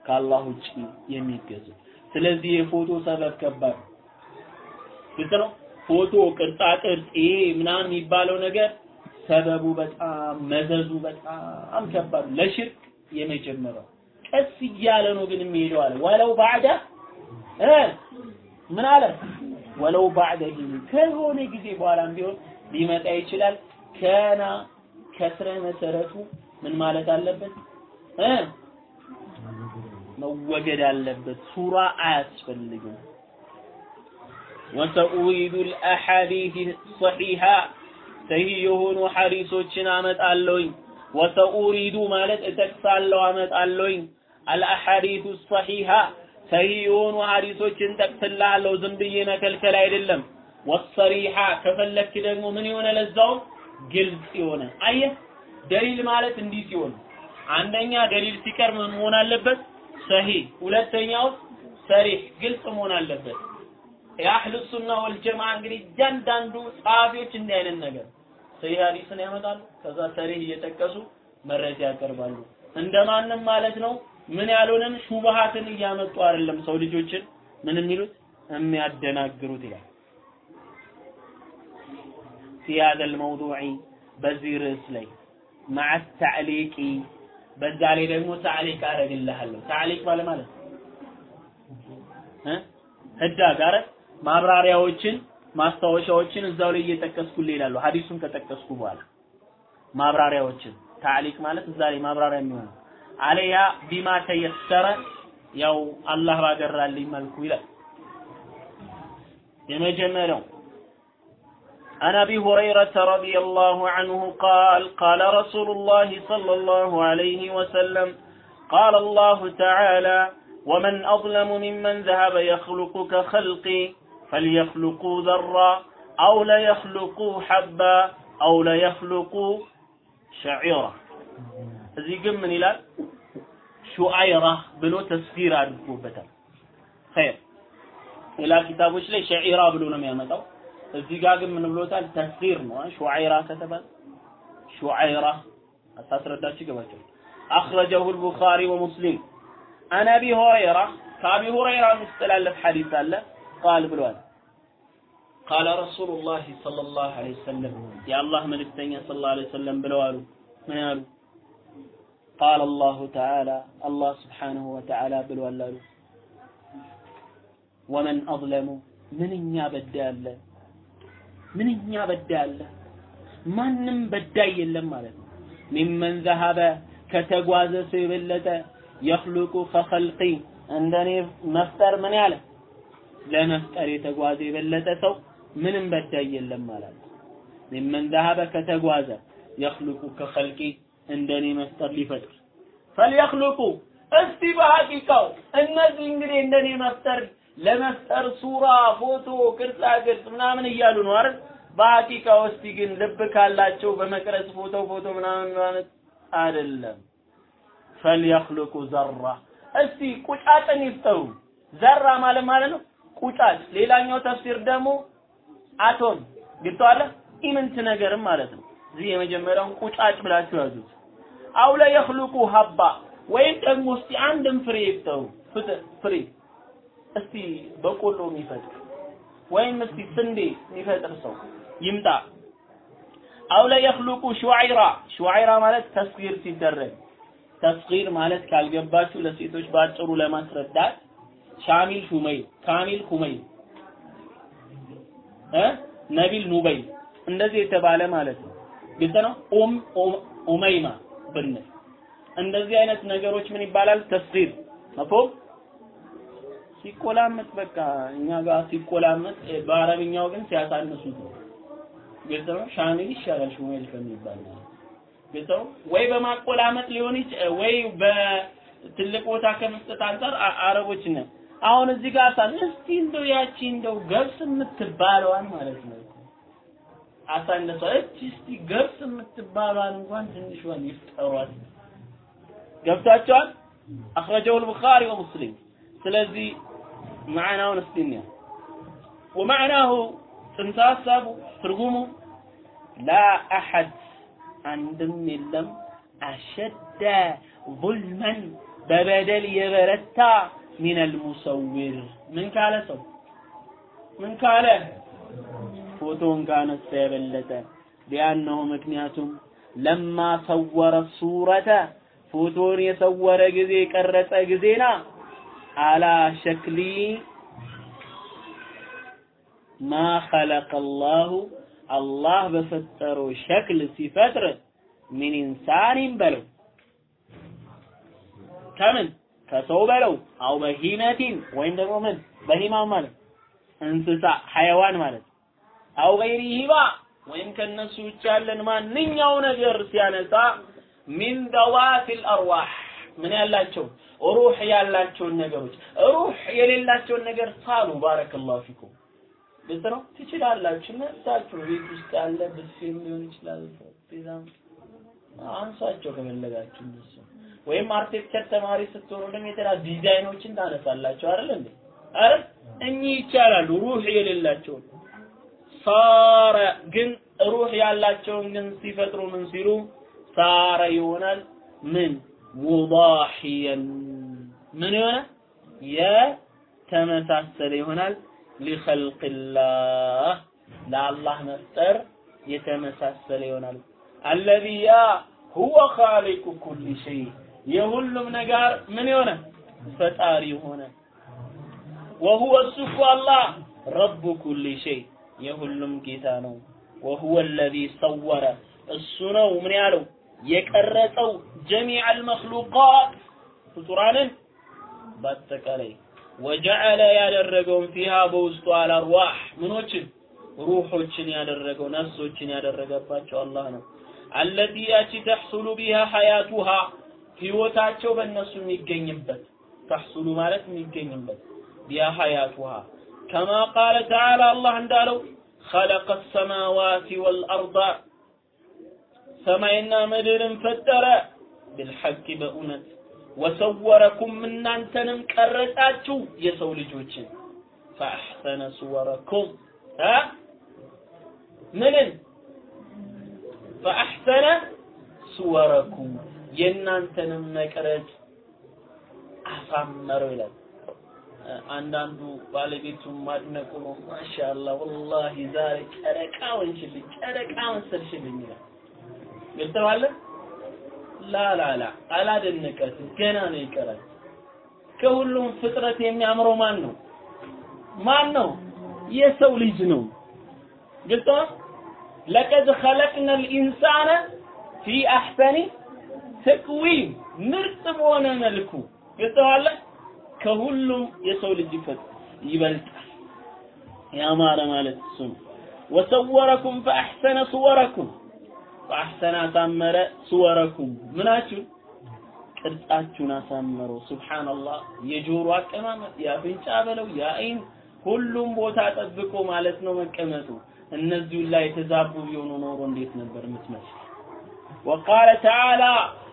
ከአላህ ውጭ የሚገዙ ስለዚህ የፎቶ ሰበብ ከባድ ግልጽ ነው ፎቶ ቅርጻ ቅርጽ ይሄ ምናምን የሚባለው ነገር ሰበቡ በጣም መዘዙ በጣም ከባድ ለሽርክ የመጀመሪያው ቀስ እያለ ነው ግን የሚሄደው አለ ወለው ባዕደ እ ምን አለ ወለው ባዕደ ከሆነ ጊዜ በኋላም ቢሆን ሊመጣ ይችላል ከና ከስረ መሰረቱ ምን ማለት አለበት እ መወገድ አለበት ሱራ አያስፈልግም ወሰኡሪዱ الأحاديث الصحيحة ሰሂህ የሆኑ ሐዲሶችን አመጣለሁኝ። ወሰኡሪዱ ማለት እጠቅሳለሁ አመጣለሁኝ። አልአሐዲቱ ሰሒሃ ሰሂህ የሆኑ ሐዲሶችን ጠቅስልሃለሁ ዝም ብዬ መከልከል አይደለም። ወሰሪሃ ከፈለክ ደግሞ ምን የሆነ ለዛው ግልጽ የሆነ አየህ ደሊል ማለት እንዲህ ሲሆን አንደኛ ደሊል ሲቀርብ መሆን አለበት? ሰሂህ ሁለተኛው ሰሪህ ግልጽ መሆን አለበት የአህሉ ሱና ወልጀማ እንግዲህ እያንዳንዱ ጸሐፊዎች እንዲህ አይነት ነገር ሰሂህ ሐዲስን ያመጣሉ ከዛ ሰሪህ እየጠቀሱ መረጃ ያቀርባሉ እንደማንም ማለት ነው ምን ያልሆነን ሹብሃትን እያመጡ አይደለም ሰው ልጆችን ምን የሚሉት የሚያደናግሩት ይላል في هذا الموضوع በዚህ ርዕስ ላይ مع التعليق በዛ ላይ ደግሞ ታዕሊቅ አደርግልሃለሁ ታዕሊቅ ማለት ማለት እ ህዳግ አረ ማብራሪያዎችን ማስታወሻዎችን እዛው ላይ እየጠቀስኩልህ ይላሉ ሐዲሱን ከጠቀስኩ በኋላ ማብራሪያዎችን ታዕሊቅ ማለት እዛ ላይ ማብራሪያ የሚሆነው አለያ ቢማ ተየሰረ ያው አላህ ባገራልኝ መልኩ ይላል የመጀመሪያው عن ابي هريره رضي الله عنه قال قال رسول الله صلى الله عليه وسلم قال الله تعالى ومن اظلم ممن ذهب يخلق كخلقي فليخلقوا ذرة أو ليخلقوا حبة أو ليخلقوا شعيرة هذي قم من إلى شعيرة بلو تسفير عدفو بتم خير إلى كتاب وش ليه شعيرة بلو نمي المدو هذي قم من بلو تال تسفير مو شعيرة كتبا شعيرة أساس ردات شكبا أخرجه البخاري ومسلم أنا هريرة كابي هريرة مستلالة حديثة له ቃል ብሏል። ቃለ ረሱሉላህ ሰለላሁ ዐለይሂ ወሰለም የአላህ መልእክተኛ ሰለላሁ ዐለይሂ ወሰለም ብለው አሉ። ምን አሉ? ቃለ አላሁ ተዓላ አላህ ስብሓነሁ ወተዓላ ብሏል አሉ። ወመን አዝለሙ ምንኛ በዳ አለ፣ ምንኛ በዳ አለ። ማንም በዳይ የለም ማለት ነው። ሚመን ዘሀበ ከተጓዘ ሰው የበለጠ የኽልቁ ከኸልቂ እንደኔ መፍጠር ምን ያለ ለመፍጠር የተጓዘ የበለጠ ሰው ምንም በዳይ የለም ማለት ነው ከተጓዘ የኽሉቁ ከኸልቂ እንደኔ መፍጠር ሊፈጥር ፈልየኽሉቁ እስቲ በሐቂቃው እነዚህ እንግዲህ እንደኔ መፍጠር ለመፍጠር ሱራ፣ ፎቶ፣ ቅርጻ ቅርጽ ምናምን እያሉ ነው አይደል? በሐቂቃው እስቲ ግን ልብ ካላቸው በመቅረጽ ፎቶ ፎቶ ምናምን ማለት አይደለም። ፈልየኽሉቁ ዘራ እስቲ ቁጫጭን ይፍጠሩ። ዘራ ማለት ማለት ነው ቁጫጭ። ሌላኛው ተፍሲር ደግሞ አቶም ግብተዋለ ኢምንት ነገርም ማለት ነው። እዚህ የመጀመሪያውን ቁጫጭ ብላችሁ ያዙት። አውለ የኽሉቁ ሀባ ወይም ደግሞ እስቲ አንድም ፍሬ ይፍጠሩ ፍሬ እስቲ በቆሎ የሚፈጥር ወይም እስቲ ስንዴ የሚፈጥር ሰው ይምጣ። አው ለየኽሉቁ ሹዓይራ ሹዓይራ ማለት ተስጊር ሲደረግ ተስጊር ማለት ካልገባችሁ ለሴቶች ባጭሩ ለማስረዳት ሻሚል ሹመይ ካሚል ኩመይ እ ነቢል ኑበይ እንደዚህ የተባለ ማለት ነው። ግልጽ ነው። ኡም ኡመይማ ብንል እንደዚህ አይነት ነገሮች ምን ይባላል? ተስጊር መፍሁም ሲቆላመጥ በቃ እኛ ጋር ሲቆላመጥ በአረብኛው ግን ሲያሳንሱት ነው። ግልጽ ነው። ሻሚል ይሻላል ሹሜል ከሚባል ግልጽ ወይ በማቆላመጥ ሊሆን ወይ በትልቅ ቦታ ከመስጠት አንጻር አረቦች ነን። አሁን እዚህ ጋር አሳን እስቲ እንደው ያቺ እንደው ገብስ የምትባለዋን ማለት ነው አሳነሷ እቺ እስቲ ገብስ የምትባለዋን እንኳን ትንሿን ይፍጠሯት። ገብታችኋል? አኽረጀው البخاري ومسلم ስለዚህ ማዕናውን እስቲ እንያ ወማዕናሁ ጽንሰ ሐሳቡ ትርጉሙ ላ አሐድ አንድም የለም አሸደ ظلما በበደል የበረታ ሚነል ሙሰዊር ምን ካለ ሰው? ምን ካለ? ፎቶን ካነሳ የበለጠ። ሊአነሁ ምክንያቱም لما صور صورة ፎቶን የሰወረ ጊዜ የቀረጸ ጊዜና على شكل ما خلق الله አላህ በፈጠረው شكل ሲፈጥር من إنسان በለው። ከምን ከሰው በለው። أو بهيمة ወይም ደግሞ ምን? بهيمة ማለት እንስሳ حيوان ማለት أو غيرهما ወይም ከነሱ ውጭ ያለን ማንኛው ነገር ሲያነሳ من ذوات الأرواح ምን ያላቸው? روح ያላቸውን ነገሮች። روح የሌላቸውን ነገር ሳሉ بارك الله فيكم። ግልጽ ነው? ትችላላችሁ። መብታችሁ ቤት ውስጥ ያለ ብፌም ሊሆን ይችላል። ፒዛም አንሷቸው ከፈለጋችሁ እነሱ ወይም architecture ተማሪ ስትሆኑ ደግሞ የተለያዩ ዲዛይኖችን ታነሳላችሁ አይደል እንዴ? አይደል? እኚህ ይቻላሉ ሩህ የሌላቸው። ሳረ ግን ሩህ ያላቸውን ግን ሲፈጥሩ ምን ሲሉ? ሳረ ይሆናል ምን? ሙዳሂየን። ምን ይሆናል? የተመሳሰለ ይሆናል። ሊኸልቅላህ ለአላህ መፍጠር የተመሳሰለ ይሆናል። አለዚ ያ ሁወ ኻሊቁ ኩሊ ሸይ የሁሉም ነገር ምን የሆነ? ፈጣሪ የሆነ ወሁወ እሱ እኮ አላህ ረቡ ኩሊ ሸይ የሁሉም ጌታ ነው። ወሁወ አለዚ ሰወረ እሱ ነው። ምን ያለው? የቀረጸው ጀሚዕ አልመክሉቃት ፍጡራንን በአጠቃላይ ወጀዐለ ያደረገውን ፊሃ በውስጡ አልአርዋህ ምኖችን? ሩሖችን ያደረገው ነፍሶችን ያደረገባቸው አላህ ነው። አለቲ ያቺ ተሕሱሉ ቢሃ ሐያቱሃ ህይወታቸው በእነሱ የሚገኝበት ተሕሱሉ ማለት የሚገኝበት ቢሃ ሐያቱሃ ከማ ቃለ ተዓላ አላህ እንዳለው ኸለቀ ሰማዋት ወልአርዳ ሰማይና ምድርን ፈጠረ ብልሐቅ በእውነት። ወሰወረኩም እናንተንም ቀረጻችሁ የሰው ልጆችን። ፈአሕሰነ ሱወረኩም ምንን? ፈአሕሰነ ሱወረኩም የእናንተንም መቅረጽ አሳመረው ይላል። አንዳንዱ ባለቤቱን ማድነቁ ነው። ማሻአላህ ወላሂ ዛሬ ጨረቃ ወንሽልኝ ጨረቃ መሰልሽልኝ ይላል። ገብተዋል? ላላላ አላደነቀትም፣ ገና ነው ይቀራል። ከሁሉም ፍጥረት የሚያምረው ማን ነው? ማን ነው? የሰው ልጅ ነው። ግልጽ ነው። ለቀድ ኸለቅነ ልኢንሳነ ፊ አሕሰኒ ተቅዊም ምርጥ በሆነ መልኩ ግልጽዋለ ከሁሉም የሰው ልጅ ይበልጣል ያማረ ማለት እሱ ወሰወረኩም ፈአሕሰነ ሱወረኩም ፈአሕሰነ አሳመረ ሱወረኩም ምናችሁ ቅርጻችሁን አሳመረው። ሱብሓነላህ የጆሮ አቀማመጥ የአፍንጫ በለው የአይን ሁሉም ቦታ ጠብቆ ማለት ነው መቀመጡ። እነዚሁ ላይ የተዛቡ ቢሆኑ ኖሮ እንዴት ነበር የምትመስል? ወቃለ ተዓላ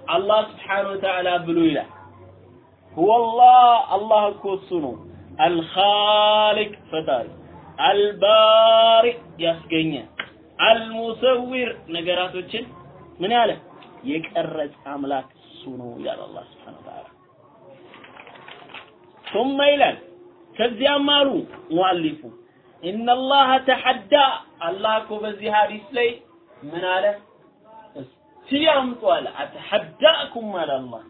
አላህ ስብሓነሁ ወተዓላ ብሎ ይላል። ሁወ አላህ አላህ እኮ እሱ ነው። አልኻሊቅ ፈጣሪ አልባሪ ያስገኘ አልሙሰዊር ነገራቶችን ምን ያለ? የቀረጸ አምላክ እሱ ነው ይላል አላህ ስብሓነሁ ወተዓላ። ثم ይላል ከዚያም አሉ ሙአሊፉ ኢነላህ ተሐዳ አላህ እኮ በዚህ ሀዲስ ላይ ምን አለ አምጡ አለ አተሐዳኩም አለ አላህ።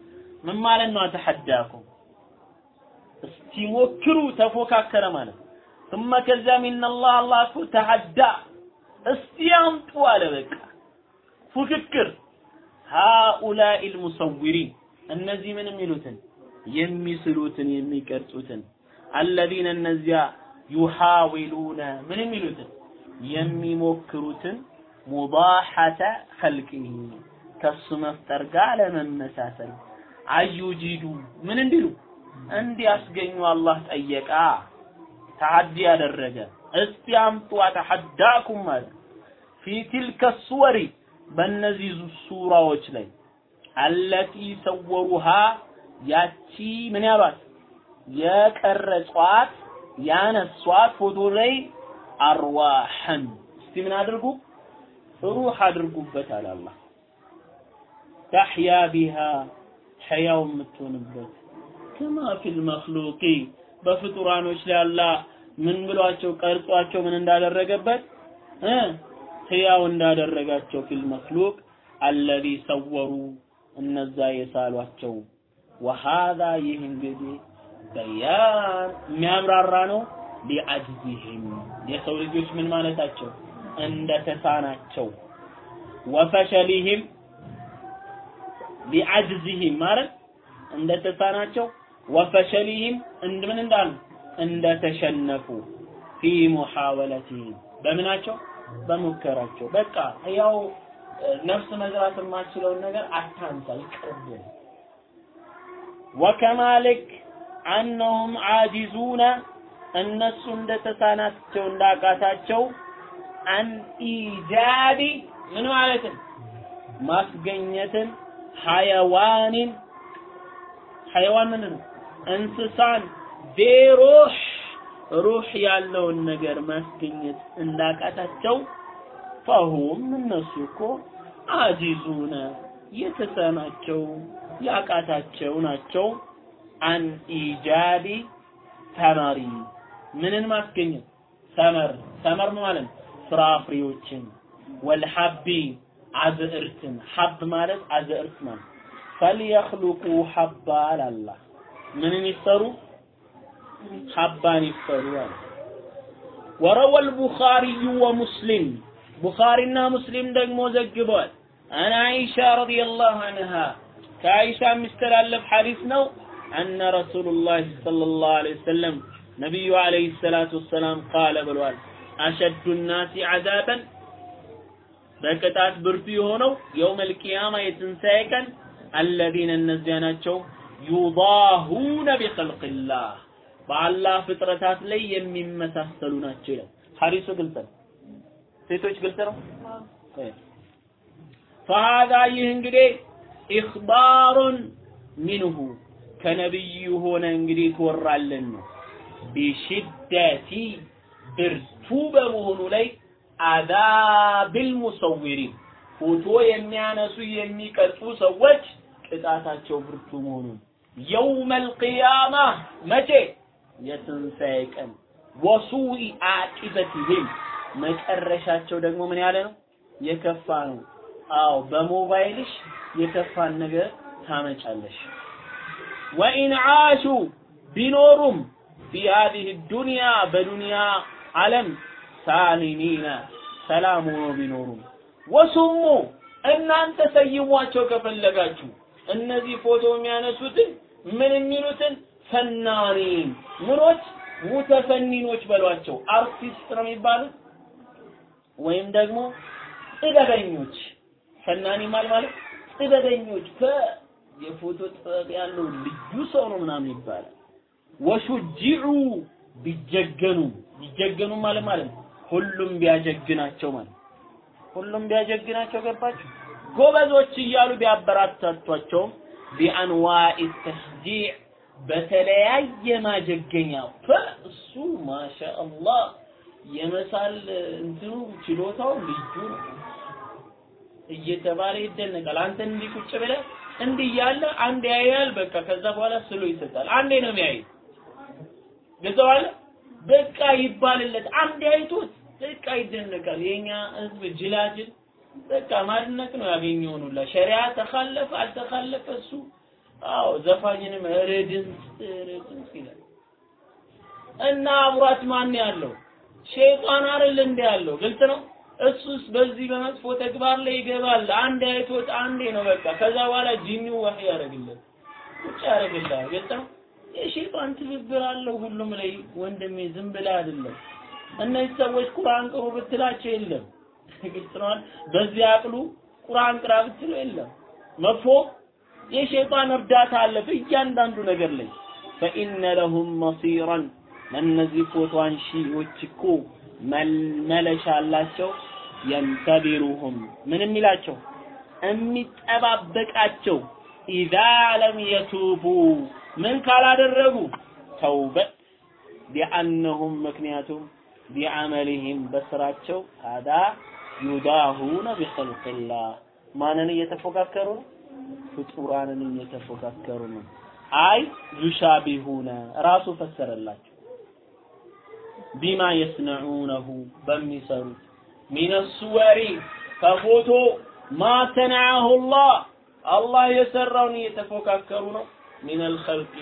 ምን ማለት ነው አተሐዳኩም እስቲ ሞክሩ ተፎካከረ ማለት ثم ከዚያም ኢነላህ አላህ እኮ ተሐዳ። እስቲ አምጡ አለ በቃ። ፉክክር። ሃኡላኢ ልሙሰዊሪን። እነዚህ ምን የሚሉትን? የሚስሉትን የሚቀርጹትን። አለዚነ እነዚያ ዩሃዊሉነ ምን የሚሉትን? የሚሞክሩትን ሙባሐተ ኸልቂሂ ከሱ መፍጠር ጋር ለመመሳሰል። አዩጂዱ ምን እንዲሉ? እንዲያስገኙ አላህ ጠየቃ ተሐዲ ያደረገ እስቲ አምጡ አተሐዳኩም ማለት ፊ ትልከ ሱወሪ በእነዚህ ሱራዎች ላይ አለቲ ሰወሩሃ ያቺ ምን ያሏት? የቀረጿት ያነሷት ፎቶ ላይ አርዋሐን። እስቲ ምን አድርጉ? ሩህ አድርጉበት አለ አላህ ተሕያ ቢሃ ሕያው የምትሆንበት ከማ ፊል መክሉቂ በፍጡራኖች ላይ አላህ ምን ብሏቸው ቀርጿቸው ምን እንዳደረገበት እ? ሕያው እንዳደረጋቸው ፊል መክሉቅ አለዚ ሰወሩ እነዛ የሳሏቸው። ወሃዛ ይህ እንግዲህ በያን የሚያብራራ ነው። ሊአጅዚህም የሰው ልጆች ምን ማለታቸው? እንደተሳናቸው። ወፈሸሊህም ሊአጅዚህም ማለት እንደተሳናቸው ወፈሸሊህም እንድ ምን እንዳሉ? እንደተሸነፉ ፊ ሙሐወለቲህም በምናቸው? በሙከራቸው። በቃ ያው ነፍስ መዝራት የማትችለውን ነገር አታንሳ ይቅርብ ወከማልክ አነሁም ዓጂዙነ እነሱ እንደተሳናቸው እንዳቃታቸው አን ኢጃዲ ምን ማለትን ማስገኘትን ሐይዋንን ሐይዋን እንስሳን ዜሩህ ሩህ ያለውን ነገር ማስገኘት እንዳቃታቸው ፈሁም እነሱ እኮ አጂዙነ የተሳናቸው ያቃታቸው ናቸው። አን ኢጃዲ ተመሪ ምንን ማስገኘት? ሰመር ሰመር ማለት ፍራፍሬዎችን። ወልሐቢ አዝዕርትን ሐብ ማለት አዝዕርት ማለት ፈልየኽሉቁ ሐባ አላላ ምንን ይሰሩ ሐባን ይሰሩ አለ ወረወ البخاري ومسلم ቡኻሪና ሙስሊም ደግሞ ዘግበዋል አን አይሻ ረዲየላሁ ዐንሃ ከአይሻ የሚስተላለፍ ሐዲስ ነው አነ ረሱሉላህ ሰለላሁ ዐለይሂ ወሰለም ነቢዩ ዐለይሂ ሰላቱ ወሰላም ቃለ ብሏል አሸዱ ናሲ ዐዛበን በቅጣት ብርቱ የሆነው የውመል ቂያማ የትንሣኤ ቀን አለዚነ እነዚያ ናቸው። ዩዳሁነ ቢኸልቅላህ በአላህ ፍጥረታት ላይ የሚመሳሰሉ ናቸው ይላል። ሐዲሱ ግልጽ ነው? ሴቶች ግልጽ ነው? ፈሃዛ ይህ እንግዲህ ኢኽባሩን ሚንሁ ከነቢዩ ሆነ እንግዲህ ትወራለን ነው ቢሽደቲ ብርቱ በመሆኑ ላይ አዛብል ሙሰዊሪን ፎቶ የሚያነሱ የሚቀርጹ ሰዎች ቅጣታቸው ብርቱ መሆኑን። የውመል ቂያማ መቼ? የትንሣኤ ቀን። ወሱኢ አቂበቲህም መጨረሻቸው ደግሞ ምን ያለ ነው? የከፋ ነው። አዎ በሞባይልሽ የከፋን ነገር ታመጫለሽ። ወኢን ዓሹ ቢኖሩም ፊ ሀዚህ ዱንያ በዱንያ ዓለም ሳሊሚነ ሰላም ሆኖ ቢኖሩም ወሱሙ እናንተ ሰይሟቸው ከፈለጋችሁ። እነዚህ ፎቶ የሚያነሱትን ምን የሚሉትን? ፈናኒን ምኖች? ሙተፈኒኖች በሏቸው። አርቲስት ነው የሚባሉት? ወይም ደግሞ ጥበበኞች። ፈናኒ ማለት ማለት ጥበበኞች። የፎቶ ጥበብ ያለው ልዩ ሰው ነው ምናምን ይባላል። ወሹጅዑ ቢጀገኑ ቢጀገኑ ማለት ማለት ሁሉም ቢያጀግናቸው ማለት ሁሉም ቢያጀግናቸው ገባችሁ? ጎበዞች እያሉ ቢያበራታቷቸውም ቢአንዋኢ ተሽጂዕ በተለያየ ማጀገኛ እሱ ማሻአላህ የመሳል እንትኑ ችሎታው ልዩ እየተባለ ይደነቃል። አንተ እንዲህ ቁጭ ብለህ እንዲህ እያለ አንድ ያያል፣ በቃ ከዛ በኋላ ስሎ ይሰጣል። አንዴ ነው የሚያይ ገዘዋለ በቃ ይባልለት። አንዴ አይቶት በቃ ይደነቃል። የኛ ህዝብ ጅላጅል በቃ ማድነቅ ነው ያገኘውን ሁላ። ሸሪዓ ተካለፈ አልተካለፈ እሱ? አዎ ዘፋኝንም ረድንስ ረድንስ ይላል። እና አብሯት ማን ያለው? ሸይጣን አይደል እንደ ያለው? ግልጽ ነው? እሱስ በዚህ በመጥፎ ተግባር ላይ ይገባል። አንድ አይቶት አንዴ ነው በቃ። ከዛ በኋላ ጂኒው ወህይ ያደርግለት። ቁጭ ያደርግልሃል። ግልጽ ነው? የሸይጣን ትብብር አለው ሁሉም ላይ። ወንድሜ ዝም ብለህ አይደለም እነዚህ ሰዎች ቁርአን ቅሩ ብትላቸው የለም። ግልጽ ነው በዚህ አቅሉ ቁርአን ቅራ ብትለው የለም። መጥፎ የሸይጣን እርዳታ አለ በእያንዳንዱ ነገር ላይ። ፈኢነ ለሁም መሲራን ለእነዚህ ፎቶ አንሺዎች እኮ መለሻ አላቸው። የንተቢሩሁም ምን የሚላቸው? የሚጠባበቃቸው ኢዛ ለም የቱቡ ምን ካላደረጉ ተውበት። ቢአነሁም ምክንያቱም ቢዓመልህም በስራቸው ታዳ ዩዳሁነ ቢኸልቅላህ ማንን እየተፎካከሩ ነው ፍጡራንን እየተፎካከሩ ነው። አይ ዩሻቢሁነ ራሱ ፈሰረላቸው ቢማ የስነዑነሁ በሚሰሩት ሚነ ሱወሪ ከፎቶ ማ ሰነዐሁ ላህ አላህ የሰራውን እየተፎካከሩ ነው። ሚን አልኸልቂ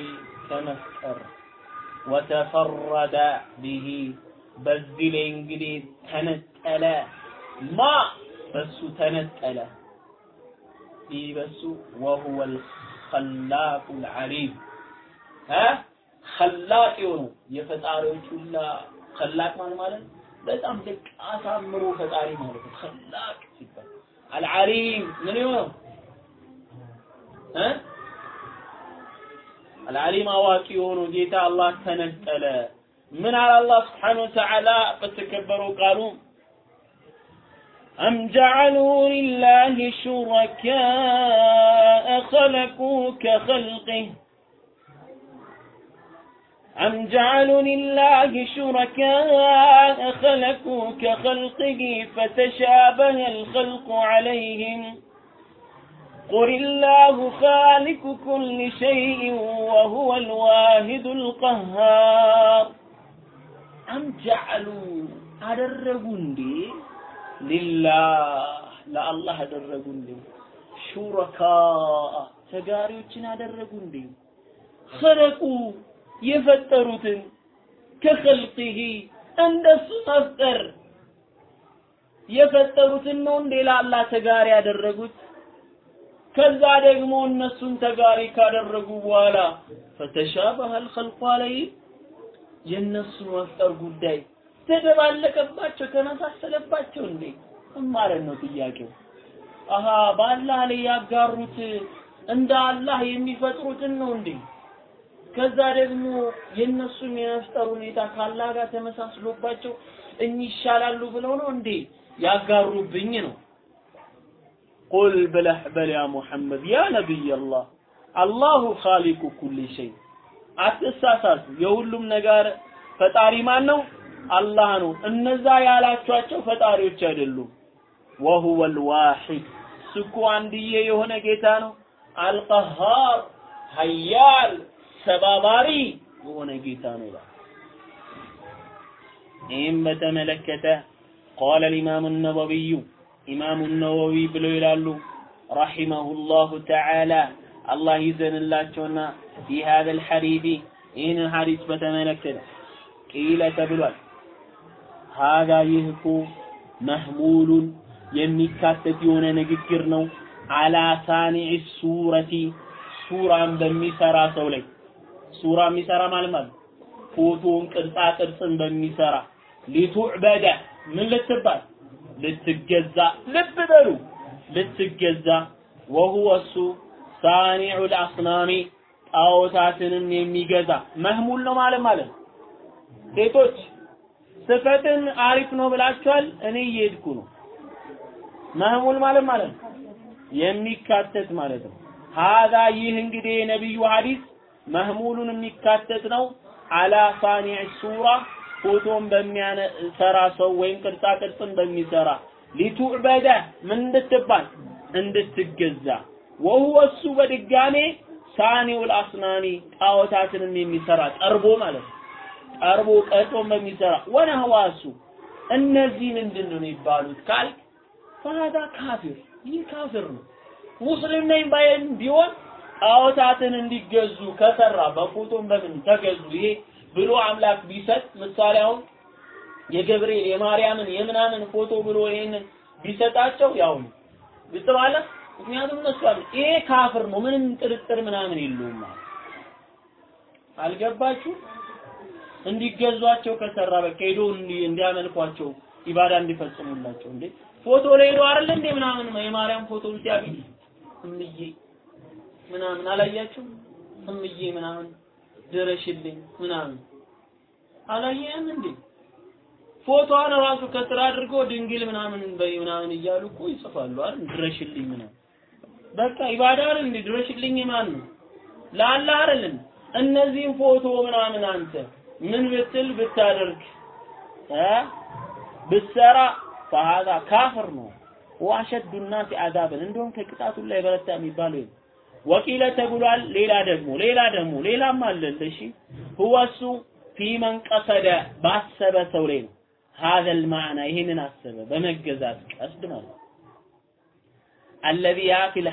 ከመፍጠር ወተፈረደ ቢሂ በዚህ ላይ እንግዲህ ተነጠለ ማ በሱ ተነጠለ ይህ በሱ ወሁወ الخلاق العليم ها خلاق የሆነው የፈጣሪዎች ሁላ خلاق ማለት ማለት በጣም ደቅ አሳምሮ ፈጣሪ ማለት ነው። خلاق ሲባል العليم ምን የሆነው እ العليم አዋቂ የሆነው ጌታ አላህ ተነጠለ። من على الله سبحانه وتعالى فتكبروا قالوا أم جعلوا لله شركاء خلقوا كخلقه؟ أم جعلوا لله شركاء خلقوا كخلقه فتشابه الخلق عليهم؟ قل الله خالق كل شيء وهو الواهد القهار. አም ጀዐሉ አደረጉ እንዴ? ሊላህ ለአላህ አደረጉ እንዴ? ሹረካ ተጋሪዎችን አደረጉ እንዴ? ኸለቁ የፈጠሩትን ከኸልቂሂ እንደሱ መፍጠር የፈጠሩትን ነው እንዴ ለአላህ ተጋሪ ያደረጉት? ከዛ ደግሞ እነሱን ተጋሪ ካደረጉ በኋላ ፈተሻበሃል ኸልቁ አለይህ? የእነሱን መፍጠር ጉዳይ ተደባለቀባቸው ተመሳሰለባቸው እንዴ? ማለት ነው ጥያቄው? አሃ በአላህ ላይ ያጋሩት እንደ አላህ የሚፈጥሩትን ነው እንዴ? ከዛ ደግሞ የእነሱም የመፍጠር ሁኔታ ከአላህ ጋር ተመሳስሎባቸው እኚህ ይሻላሉ ብለው ነው እንዴ ያጋሩብኝ ነው? ቁል ብለህ በል ያ ሙሐመድ ያ ነቢይ አላህ አላሁ ኻሊቁ ኩል ሸይ አትሳሳቱ። የሁሉም ነገር ፈጣሪ ማን ነው? አላህ ነው። እነዛ ያላችኋቸው ፈጣሪዎች አይደሉም። ወሁወ ልዋሒድ ስኩ አንድዬ የሆነ ጌታ ነው። አልቀሃር ሀያል ሰባባሪ የሆነ ጌታ ነው ይህም በተመለከተ ቃለ ልኢማሙ ነወዊዩ ኢማሙ ነወዊ ብለው ይላሉ ረሒመሁላሁ ተዓላ አላህ ይዘንላቸውና ቢሃዘል ሐዲዲ ይህንን ሐዲስ በተመለከተ ቂለ ተብሏል። ሀዛ ይህ እኮ መህሙሉን የሚካተት የሆነ ንግግር ነው። አላ ሳኒዕ ሱረቲ ሱራን በሚሰራ ሰው ላይ ሱራ የሚሰራ ማለት ማለት ፎቶን ቅርጻ ቅርጽን በሚሰራ ሊቱዕበደ ምን ልትባል ልትገዛ ልብ በሉ ልትገዛ ወሁወ እሱ ሳኒዑ ልአስናሚ ጣዖታትንም የሚገዛ መህሙል ነው ማለት ማለት ሴቶች ስፈትን አሪፍ ነው ብላችኋል። እኔ እየሄድኩ ነው። መህሙል ማለት ማለት ነው የሚካተት ማለት ነው። ሀዛ ይህ እንግዲህ የነቢዩ ሐዲስ መህሙሉን የሚካተት ነው። አላ ሳኒዕ ሱራ ፎቶን በሚያሰራ ሰው ወይም ቅርጻ ቅርጽን በሚሰራ ሊቱዕበደ ምን እንድትባል እንድትገዛ ወሁወ እሱ በድጋሜ ሳኒውል አስናኒ ጣዖታትንም የሚሰራ ጠርቦ ማለት ነው። ቀርቦ ቀርጾን በሚሰራ ወነህዋሱ እነዚህ ምንድን ነው የሚባሉት ካልክ ፈሃዳ ካፊር። ይህ ካፊር ነው። ሙስሊም ነኝ ባይን ቢሆን ጣዖታትን እንዲገዙ ከሰራ በፎቶም በምን ተገዙ። ይሄ ብሎ አምላክ ቢሰጥ ምሳሌ አሁን የገብርኤል የማርያምን የምናምን ፎቶ ብሎ ይሄንን ቢሰጣቸው ያው ግልጽ ማለት ምክንያቱም እነሱ አሉ። ይሄ ካፍር ነው። ምንም ጥርጥር ምናምን የለውም አልገባችሁ? እንዲገዟቸው ከሰራ በቃ ሄዶ እንዲያመልኳቸው ኢባዳ እንዲፈጽሙላቸው እንዴ? ፎቶ ላይ ሄዶ አይደል እንዴ ምናምን የማርያም ፎቶ ሲያገኝ እምዬ ምናምን አላያችሁ እምዬ ምናምን ድረሽልኝ ምናምን አላየህም እንዴ? ፎቶዋን ራሱ ከስራ አድርጎ ድንግል ምናምን በይ ምናምን እያሉ እኮ ይጽፋሉ አይደል? ድረሽልኝ ምናምን በቃ ኢባዳ አይደል እንዴ ድረሽልኝ ማን ነው ለአላህ አይደል እነዚህን ፎቶ ምናምን አንተ ምን ብትል ብታደርግ እ ብትሰራ ፈሃዛ ካፍር ነው ወአሸዱ ናሲ አዛብን እንደውም ከቅጣቱ ላይ በረታ የሚባለው ወቂለ ተብሏል። ሌላ ደግሞ ሌላ ደግሞ ሌላም አለ እሺ هو እሱ ፊመን ቀሰደ ባሰበ ሰው ላይ ነው هذا المعنى ይህንን አሰበ በመገዛት ቀስድ ማለት الذي في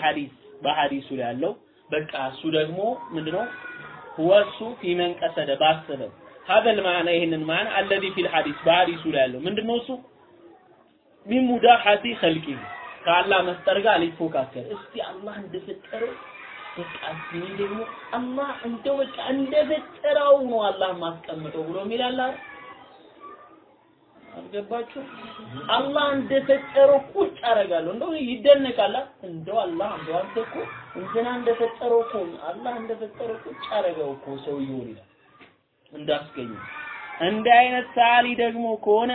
በሐዲሱ ላይ ያለው በቃ እሱ ደግሞ ምንድነው? هو እሱ فيمن قصد ባሰበው هذا المعنى ይህንን معنى الذي في الحديث በሐዲሱ ላይ ያለው ምንድነው እሱ? من مضاهاة خلق ከአላህ መፍጠር ጋር ሊፎካከር። እስቲ አላህ እንደፈጠረው በቃ እኔ ደግሞ አላህ እንደው በቃ እንደፈጠረው ነው አላህ ማስቀምጠው ብሎ የሚል አይደል? አልገባችሁ? አላህ እንደፈጠረው ቁጭ አደርጋለሁ። እንደው ይደነቃል። እንደው አላህ እንደው አንተ እኮ እንትና እንደፈጠረው እኮ አላህ እንደፈጠረው ቁጭ አደረገው እኮ ሰውየው ይላል እንዳስገኘ እንደ አይነት ሰዓሊ ደግሞ ከሆነ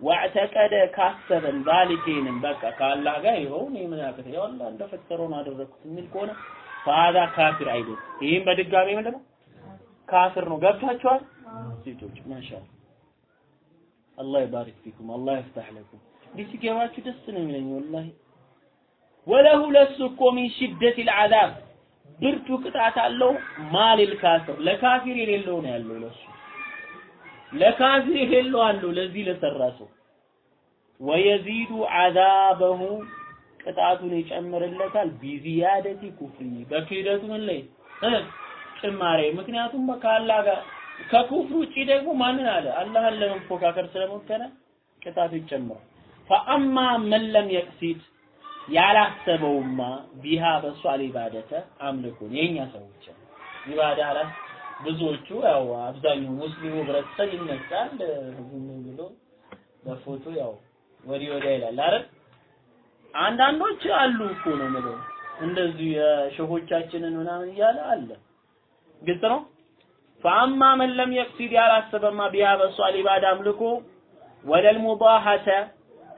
ዋዕተቀደ ካሰበን ዛሊኬንም በቃ ከአላህ ጋር ይኸው እኔ ምን ያቅት ያው አላህ እንደፈጠረው ነው አደረኩት የሚል ከሆነ ፋዛ ካፊር አይደል። ይህም በድጋሚ ምንድን ነው ካፍር ነው። ገብታችኋል ሴቶች? ما شاء الله الله يبارك فيكم፣ الله يفتح لكم። እንዲህ ሲገባችሁ ደስ ነው የሚለኝ والله። وله ለሱ እኮ من شدة العذاب ብርቱ ቅጣት አለው። ما للكافر ለካፊር የሌለው ነው ያለው ለሱ ለካፊር የሌለው አለው ለዚህ ለሰራ ሰው ويزيد عذابه ቅጣቱን ይጨምርለታል بزيادة الكفر በክህደቱ ምን ላይ ጭማሬ ምክንያቱም ከአላህ ጋር ከኩፍር ውጪ ደግሞ ማንን አለ? አላህን ለመፎካከር ስለሞከረ ቅጣቱ ይጨምራል ፈአማ መን ለም የቅሲድ ያላሰበውማ ቢሃ በሷ አልኢባደተ አምልኮን የኛ ሰዎች ኢባዳ ላይ ብዙዎቹ ያው አብዛኛው ሙስሊሙ ህብረተሰብ ይነሳል። ዝም ብሎ በፎቶ ያው ወዲህ ወዲያ ይላል። አይደል? አንዳንዶች አሉ እኮ ነው የምለው። እንደዚህ የሸሆቻችንን ምናምን እያለ አለ። ግልጽ ነው ፈአማ መን ለም የቅሲድ ያላሰበማ ቢያ በሷ ሊባድ አምልኮ ወለል ሙባሐተ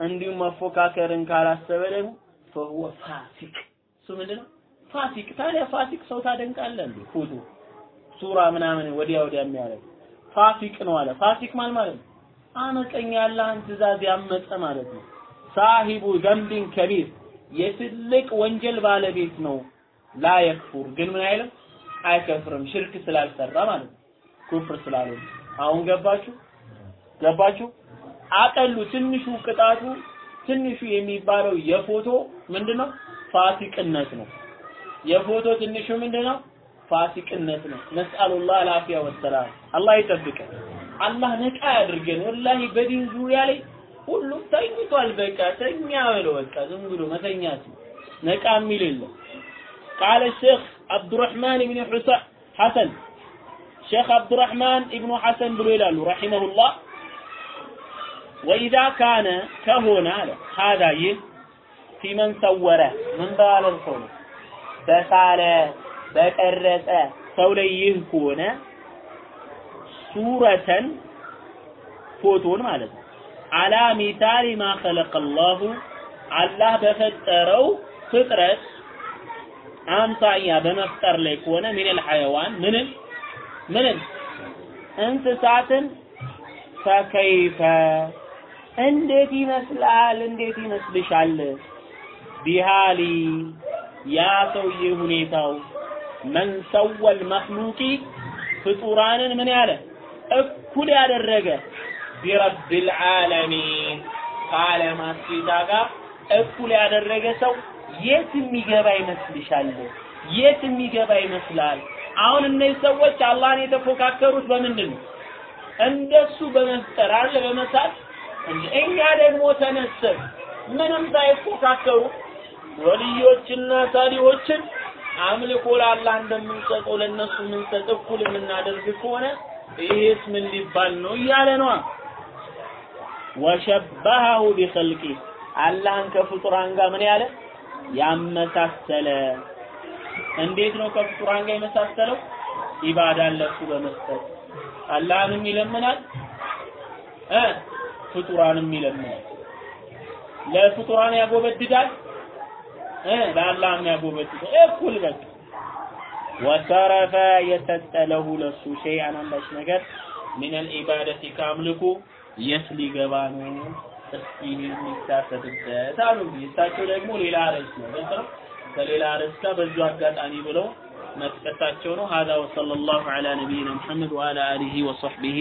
እንዲሁም መፎካከርን ካላሰበ ደግሞ ፈሁወ ፋሲቅ እሱ ምንድነው ፋሲቅ ታዲያ ፋሲቅ ሰው ታደንቃለህ እንዴ ሱራ ምናምን ወዲያ ወዲያ የሚያደርግ ፋሲቅ ነው አለ ፋሲቅ ማለት ማለት ነው አመፀኛ ያለህን ትእዛዝ ያመፀ ማለት ነው ሳሂቡ ዘንቢን ከቢር የትልቅ ወንጀል ባለቤት ነው ላ የክፉር ግን ምን አይልም አይከፍርም። ሽርክ ስላልሰራ ማለት ነው። ኩፍር ስላልሆነ። አሁን ገባችሁ? ገባችሁ? አቀሉ ትንሹ ቅጣቱ ትንሹ የሚባለው የፎቶ ምንድነው? ፋሲቅነት ነው። የፎቶ ትንሹ ምንድነው? ፋሲቅነት ነው። ነስአሉላህ አልአፊያ ወሰላም። አላህ ይጠብቀን። አላህ ነቃ ያድርገን። ወላሂ በዲን ዙሪያ ላይ ሁሉም ተኝቷል በቃ ተኛ ብለው በቃ ዝም ብሎ መተኛት ነቃ የሚል የለም قال الشيخ عبد الرحمن بن حسن شيخ عبد الرحمن ابن حسن بن ይላሉ رحمه الله وإذا كان كهنا هذا ይህ في من صور من ባለ ሰው ነው በሳለ በቀረጸ ሰው ላይ ይህ ከሆነ ሱረተን ፎቶን ማለት ነው አላ ሚታሊ ማ ኸለቀ አላሁ አላህ በፈጠረው ፍጥረት አምሳያ በመፍጠር ላይ ከሆነ ሚነል ሐይዋን? ምንም ምንም እንስሳትን ፈከይፈ። እንዴት ይመስላል? እንዴት ይመስልሻል? ቢሃሊ ያ ሰውዬ ሁኔታው መን ሰወል መክሉቂ ፍጡራንን ምን ያለ? እኩል ያደረገ ቢረብል ዓለሚን። ከዓለማት ጌታ ጋር እኩል ያደረገ ሰው የት የሚገባ ይመስልሻል? የት የሚገባ ይመስላል? አሁን እነዚህ ሰዎች አላህን የተፎካከሩት በምንድን ነው? እንደሱ በመፍጠር አለ በመሳት እኛ ደግሞ ተነስተን ምንም ሳይፎካከሩ ወልዮችና ሳሊዎችን አምልኮ ለአላህ እንደምንሰጠው ለነሱ የምንሰጥ እኩል የምናደርግ ከሆነ ይሄስ ምን ሊባል ነው እያለ ነዋ። ወሸበሃሁ ቢኸልቂ አላህን ከፍጡራን ጋር ምን ያለ ያመሳሰለ። እንዴት ነው ከፍጡራን ጋር የመሳሰለው? ኢባዳን ለሱ በመስጠት አላህንም ይለምናል እ ፍጡራንም ይለምናል። ለፍጡራን ያጎበድዳል እ ለአላህም ያጎበድዳል። እኩል በቃ ወሰረፈ የሰጠ ለሁ ለሱ ሸይአን አንዳች ነገር ሚነል ኢባደቲ ከአምልኮ የት ሊገባ ነው? ሰፊ የሚካተትበት አሉ። እሳቸው ደግሞ ሌላ ርዕስ ነው ግልጽ ከሌላ ርዕስ ጋር በዙ አጋጣሚ ብለው መጥቀሳቸው ነው። ሀዛ ወሰለላሁ ዐላ ነቢይና ሙሐመድ ወዐላ አሊሂ ወሶሕቢሂ